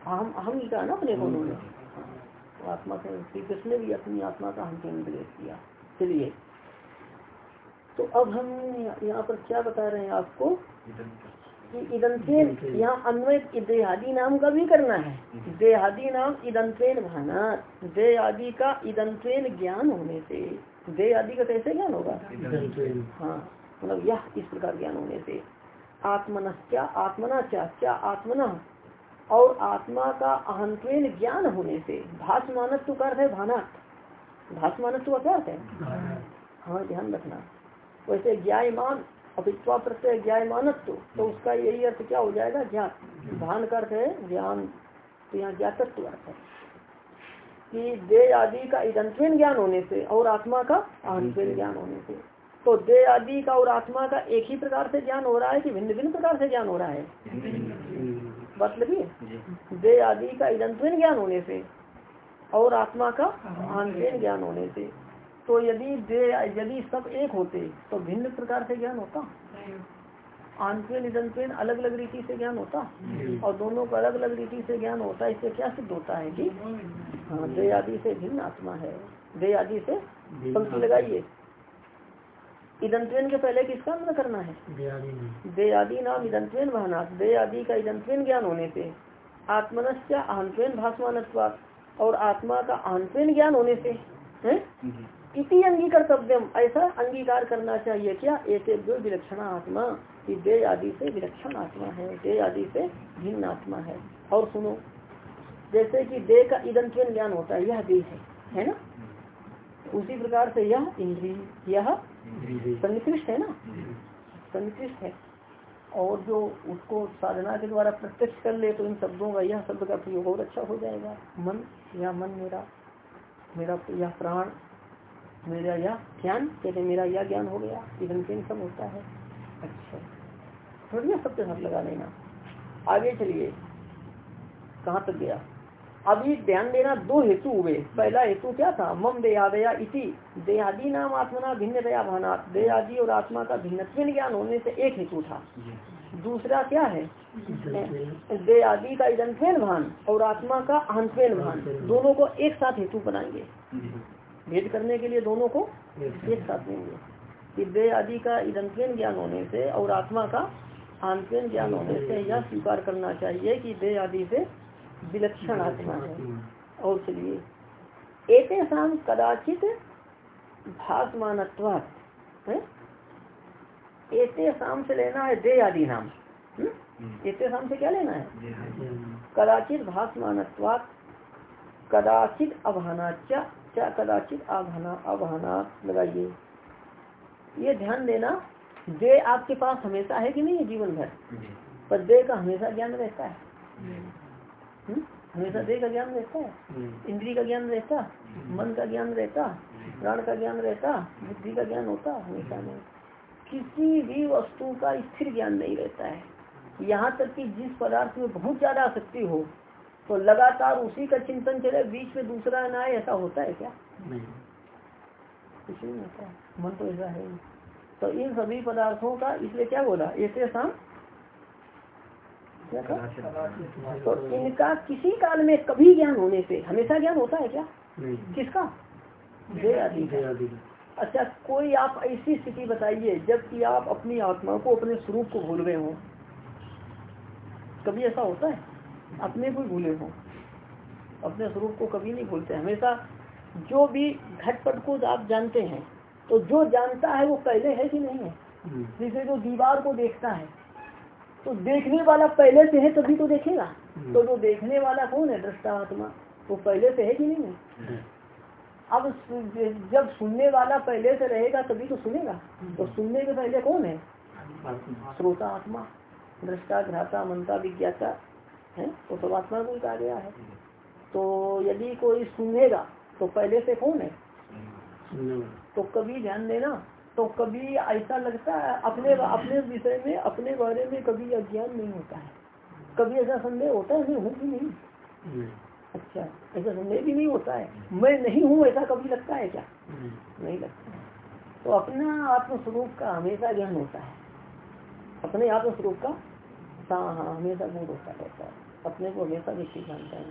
अहम अहम ही कहा ना अपने को उन्होंने। तो आत्मा से श्री कृष्ण ने भी अपनी आत्मा का हम केंद्रित किया। चलिए। तो अब हम यहाँ पर क्या बता रहे हैं आपको? कि यहाँ अन्वय देहादि नाम का भी करना है। देहादि नाम इदंतेन भाना दे आदि का इदंतेन ज्ञान होने से। दे आदि का कैसे ज्ञान होगा? हाँ मतलब यह इस प्रकार ज्ञान होने से। आत्मन क्या? आत्मना क्या क्या आत्मना? और आत्मा का अहंत्वेन ज्ञान होने से। भाषमानत्व का अर्थ है भानात। भाषमानत्व का क्या अर्थ है? हाँ ध्यान रखना। वैसे ज्ञायमान अपित्वा प्रत्यय ज्ञायमानत्व। तो उसका यही अर्थ क्या हो जाएगा? ज्ञान। भान का अर्थ है ज्ञान। तो यहाँ ज्ञातत्व अर्थ है। कि दे आदि का इदंत्वेन ज्ञान होने से और आत्मा का अहंत्वेन ज्ञान होने से। तो दे आदि का और आत्मा का एक ही प्रकार से ज्ञान हो रहा है कि भिन्न भिन्न प्रकार से ज्ञान हो रहा है? बात लगी? दे आदि का इदंत्विन ज्ञान होने से और आत्मा का आंतरिक ज्ञान होने से। तो यदि दे यदि सब एक होते तो भिन्न प्रकार से ज्ञान होता। आंतरिक निदंतन अलग अलग रीति से ज्ञान होता। और दोनों का अलग अलग रीति से ज्ञान होता है इससे क्या सिद्ध होता है कि हाँ दे आदि से भिन्न आत्मा है। दे आदि से पंक्ति लगाइए। इदंत्वेन के पहले किसका अंतर करना है? दे आदि नाम इदंत्वेन भानात। दे आदि का इदंत्वेन ज्ञान होने से आत्मनस्य आहंत्वेन भाषमान और आत्मा का आहंत्वेन ज्ञान होने से है? इति अंगीकर्तव्यम। ऐसा अंगीकार करना चाहिए। क्या? एक विलक्षण आत्मा कि दे आदि से विलक्षण आत्मा है। दे आदि से भिन्न आत्मा है। और सुनो, जैसे कि दे का इदंत्वेन ज्ञान होता है, यह देह है। है ना? उसी प्रकार से यह इंद्री, यह संकृष्ट है ना? संकृष्ट है। और जो उसको साधना के द्वारा प्रत्यक्ष कर ले तो इन शब्दों का, यह शब्द का प्रयोग और अच्छा हो जाएगा। मन, या मन मेरा मेरा यह प्राण मेरा यह ज्ञान, कहते मेरा यह ज्ञान हो गया इधन सब होता है। अच्छा। थोड़ी शब्द हाथ लगा लेना। आगे चलिए। कहाँ तक गया? अभी ध्यान देना दो हेतु हुए। पहला हेतु क्या था? मम दया इति। देहादि नाम आत्मना भिन्न दया भाना देहादि और आत्मा का भिन्न ज्ञान होने से एक हेतु था। दूसरा क्या है? देहादि का इदंफेन भान और आत्मा का अहंफेन भान। दोनों को एक साथ हेतु बनाएँगे। भेद करने के लिए दोनों को एक साथ लेंगे कि दे आदि का इदंफेन ज्ञान होने से और आत्मा का आंतन ज्ञान होने से यह स्वीकार करना चाहिए कि दे आदि से विलक्षण आत्मा है। और चलिए। एक शाम कदाचित भाषमान एते शाम से लेना है दे आदि नाम। एते शाम से क्या लेना है? कदाचित भाषमान कदाचित अभानाचा क्या कदाचित अभाना अभाना लगाइए। ये ध्यान देना दे आपके पास हमेशा है कि नहीं है जीवन भर पर दे का हमेशा ज्ञान रहता है। हम्म? हमेशा देह का ज्ञान रहता है। इंद्री का ज्ञान रहता? मन का ज्ञान रहता? प्राण का ज्ञान रहता? बुद्धि का ज्ञान होता? हमेशा नहीं। किसी भी वस्तु का स्थिर ज्ञान नहीं रहता है। यहाँ तक कि जिस पदार्थ में बहुत ज़्यादा आसक्ति हो तो लगातार उसी का चिंतन चले बीच में दूसरा ना आए ऐसा होता है क्या? कुछ नहीं होता मन तो ऐसा है तो इन सभी पदार्थों का इसलिए क्या बोला? ऐसे शाम तो इनका किसी काल में कभी ज्ञान होने से हमेशा ज्ञान होता है क्या? किसका? दे आदि अच्छा कोई आप ऐसी स्थिति बताइए जबकि आप अपनी आत्मा को अपने स्वरूप को भूल गए हो। कभी ऐसा होता है? अपने को भूले हो। अपने स्वरूप को कभी नहीं भूलते। हमेशा जो भी घटपट को आप जानते हैं तो जो जानता है वो पहले है कि नहीं है? हम्म। जैसे जो दीवार को देखता है तो देखने वाला पहले से है तभी तो देखेगा। हम्म। तो जो देखने वाला कौन है? दृष्टा आत्मा वो पहले से है कि नहीं है? हम्म। अब जब सुनने वाला पहले से रहेगा तभी तो सुनेगा। तो सुनने के पहले कौन है? श्रोता आत्मा दृष्टा घ्राता मनता विज्ञाता। है तो सब आत्मा को कहा गया है। तो यदि कोई सुनेगा तो पहले से कौन है। तो कभी ध्यान देना। तो कभी ऐसा लगता है अपने अपने विषय में अपने बारे में कभी अज्ञान नहीं होता है। कभी ऐसा संदेह होता है हूँ कि नहीं। अच्छा ऐसा संदेह भी नहीं होता है। मैं नहीं हूँ ऐसा कभी लगता है क्या? नहीं। लगता तो अपना आत्मस्वरूप का हमेशा ज्ञान होता है। अपने आत्मस्वरूप का हाँ हाँ हमेशा गुण होता रहता है। अपने को हमेशा व्यक्ति जानता है।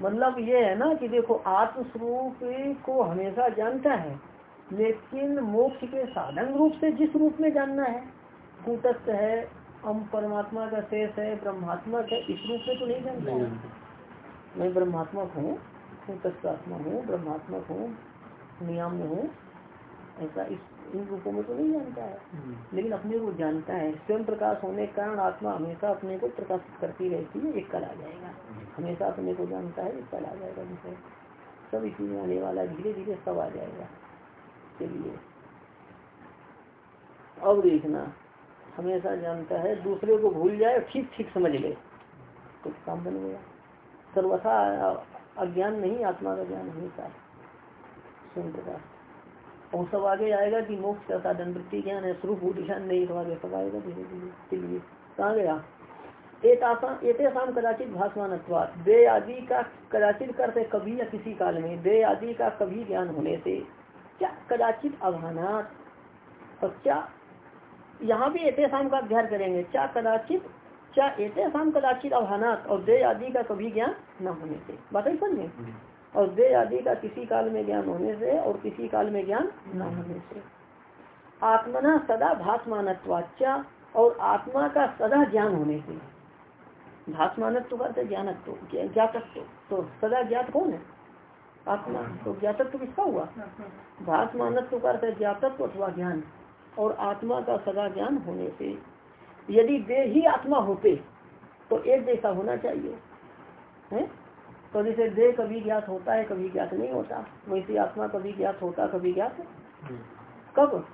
मतलब ये है ना कि देखो आत्मस्वरूप को हमेशा जानता है लेकिन मोक्ष के साधन रूप से जिस रूप में जानना है कूटस्थ है हम परमात्मा का शेष है ब्रह्मात्मक है इस रूप में तो नहीं जानता है। मैं ब्रह्मात्मक हूँ कूटस्थ आत्मा हूँ ब्रह्मात्मक हूँ नियम हूँ ऐसा इस इन रूपों में तो नहीं जानता है। हम्म। लेकिन अपने को जानता है। स्वयं प्रकाश होने के कारण आत्मा हमेशा अपने को प्रकाशित करती रहती है एक कल आ जाएगा। हमेशा अपने को जानता है एक कल आ जाएगा विषय सब इसी में आने वाला धीरे धीरे सब आ जाएगा। चलिए। अब देखना हमेशा जानता है दूसरे को भूल जाए ठीक ठीक समझ ले। तो काम बन गया। सर्वथा अज्ञान नहीं आत्मा का ज्ञान हमेशा स्वयं प्रकाश। और सब आगे आएगा कि मोक्ष का साधन वृत्ति ज्ञान है स्वरूप ध्यान नहीं तो आगे सब आएगा धीरे धीरे चलिए कहाँ गया एतेसाम कदाचित भाषमान दे आदि का कदाचित करते कभी या किसी काल में दे आदि का कभी ज्ञान होने से क्या कदाचित अभानात और क्या यहाँ भी एतेसाम का अध्ययन करेंगे क्या कदाचित क्या एतेसाम कदाचित अभानात और दे आदि का कभी ज्ञान न होने से बात ही समझे और दे आदि का किसी काल में ज्ञान होने से और किसी काल में ज्ञान न होने से। आत्मना सदा भाषमानत्वाचा और आत्मा का सदा ज्ञान होने से। भाषमानत्व करते ज्ञानत्व ज्ञातत्व। तो सदा ज्ञात कौन है? आत्मा। तो ज्ञातत्व किसका हुआ? भाषमानत्व करते ज्ञातत्व अथवा ज्ञान। और आत्मा का सदा ज्ञान होने से। यदि दे ही आत्मा होते तो एक जैसा होना चाहिए। है? तो जैसे देह कभी ज्ञात होता है कभी ज्ञात नहीं होता। वैसे आत्मा कभी ज्ञात होता कभी ज्ञात कब?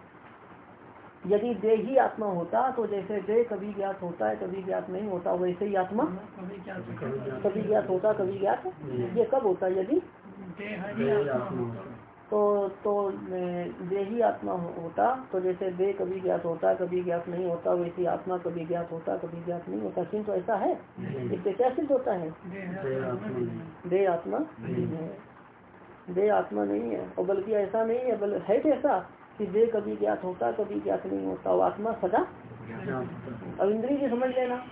यदि दे ही आत्मा होता तो जैसे दे कभी ज्ञात होता है कभी ज्ञात नहीं होता वैसे ही आत्मा कभी ज्ञात होता कभी ज्ञात ये कब होता है यदि? तो तो देही आत्मा होता। तो जैसे देह कभी ज्ञात होता कभी ज्ञात नहीं होता वैसे आत्मा कभी ज्ञात होता कभी ज्ञात नहीं होता। किंतु ऐसा है? इससे क्या सिद्ध होता है? देह आत्मा है। देह आत्मा नहीं है। और बल्कि ऐसा नहीं है बल्कि है कैसा कि देह कभी ज्ञात होता कभी ज्ञात नहीं होता। वो आत्मा सदा अब इंद्री जी समझ लेना।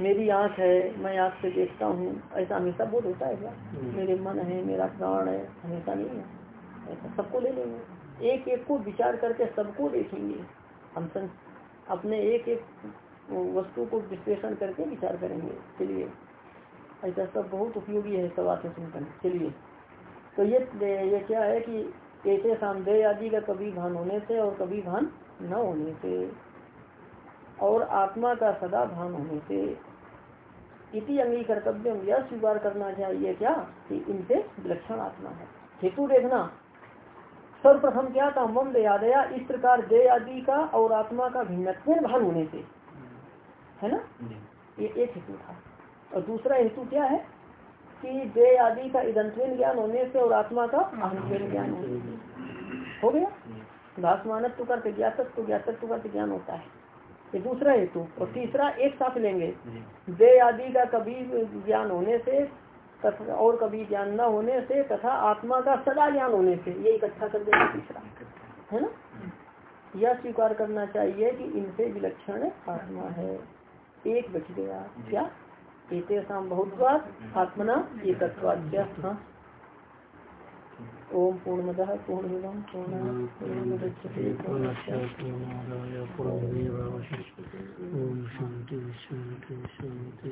मेरी आँख है मैं आँख से देखता हूँ। ऐसा हमेशा बोध होता है क्या? मेरे मन है मेरा प्राण है हमेशा नहीं है। ऐसा सबको ले लेंगे। एक एक को विचार करके सबको देखेंगे। हम अपने एक एक वस्तु को विश्लेषण करके विचार करेंगे। चलिए, ऐसा सब बहुत उपयोगी है सब आते चिंतन चलिए तो ये ये क्या है कि ऐसे सामदेह आदि का कभी भान होने से और कभी भान न होने से और आत्मा का सदा भान होने से इति अंगी कर्तव्य स्वीकार करना चाहिए क्या? कि इनसे विलक्षण आत्मा है। हेतु देखना सर्वप्रथम क्या था? मम दया इस प्रकार दे आदि का और आत्मा का भिन्नत्व भान होने से। है ना? ये एक हेतु था। और दूसरा हेतु क्या है? कि दे आदि का इदंत्वेन ज्ञान होने से और आत्मा का अहंत्वेन ज्ञान होने से। हो गया? भाषमानत्व करते ज्ञातत्व ज्ञातत्व करते ज्ञान होता है। ये दूसरा हेतु। और तीसरा एक साथ लेंगे। दे आदि का कभी ज्ञान होने से तथा और कभी ज्ञान न होने से तथा आत्मा का सदा ज्ञान होने से ये इकट्ठा कर देगा तीसरा है ना? यह स्वीकार करना चाहिए कि इनसे विलक्षण आत्मा है। एक बच गया। क्या? एतेषाम बहुत आत्मना एक हाँ। ओम पूर्णमद पूर्णमिदम पूर्णमुदच्यते ओम शांति शांति। शांति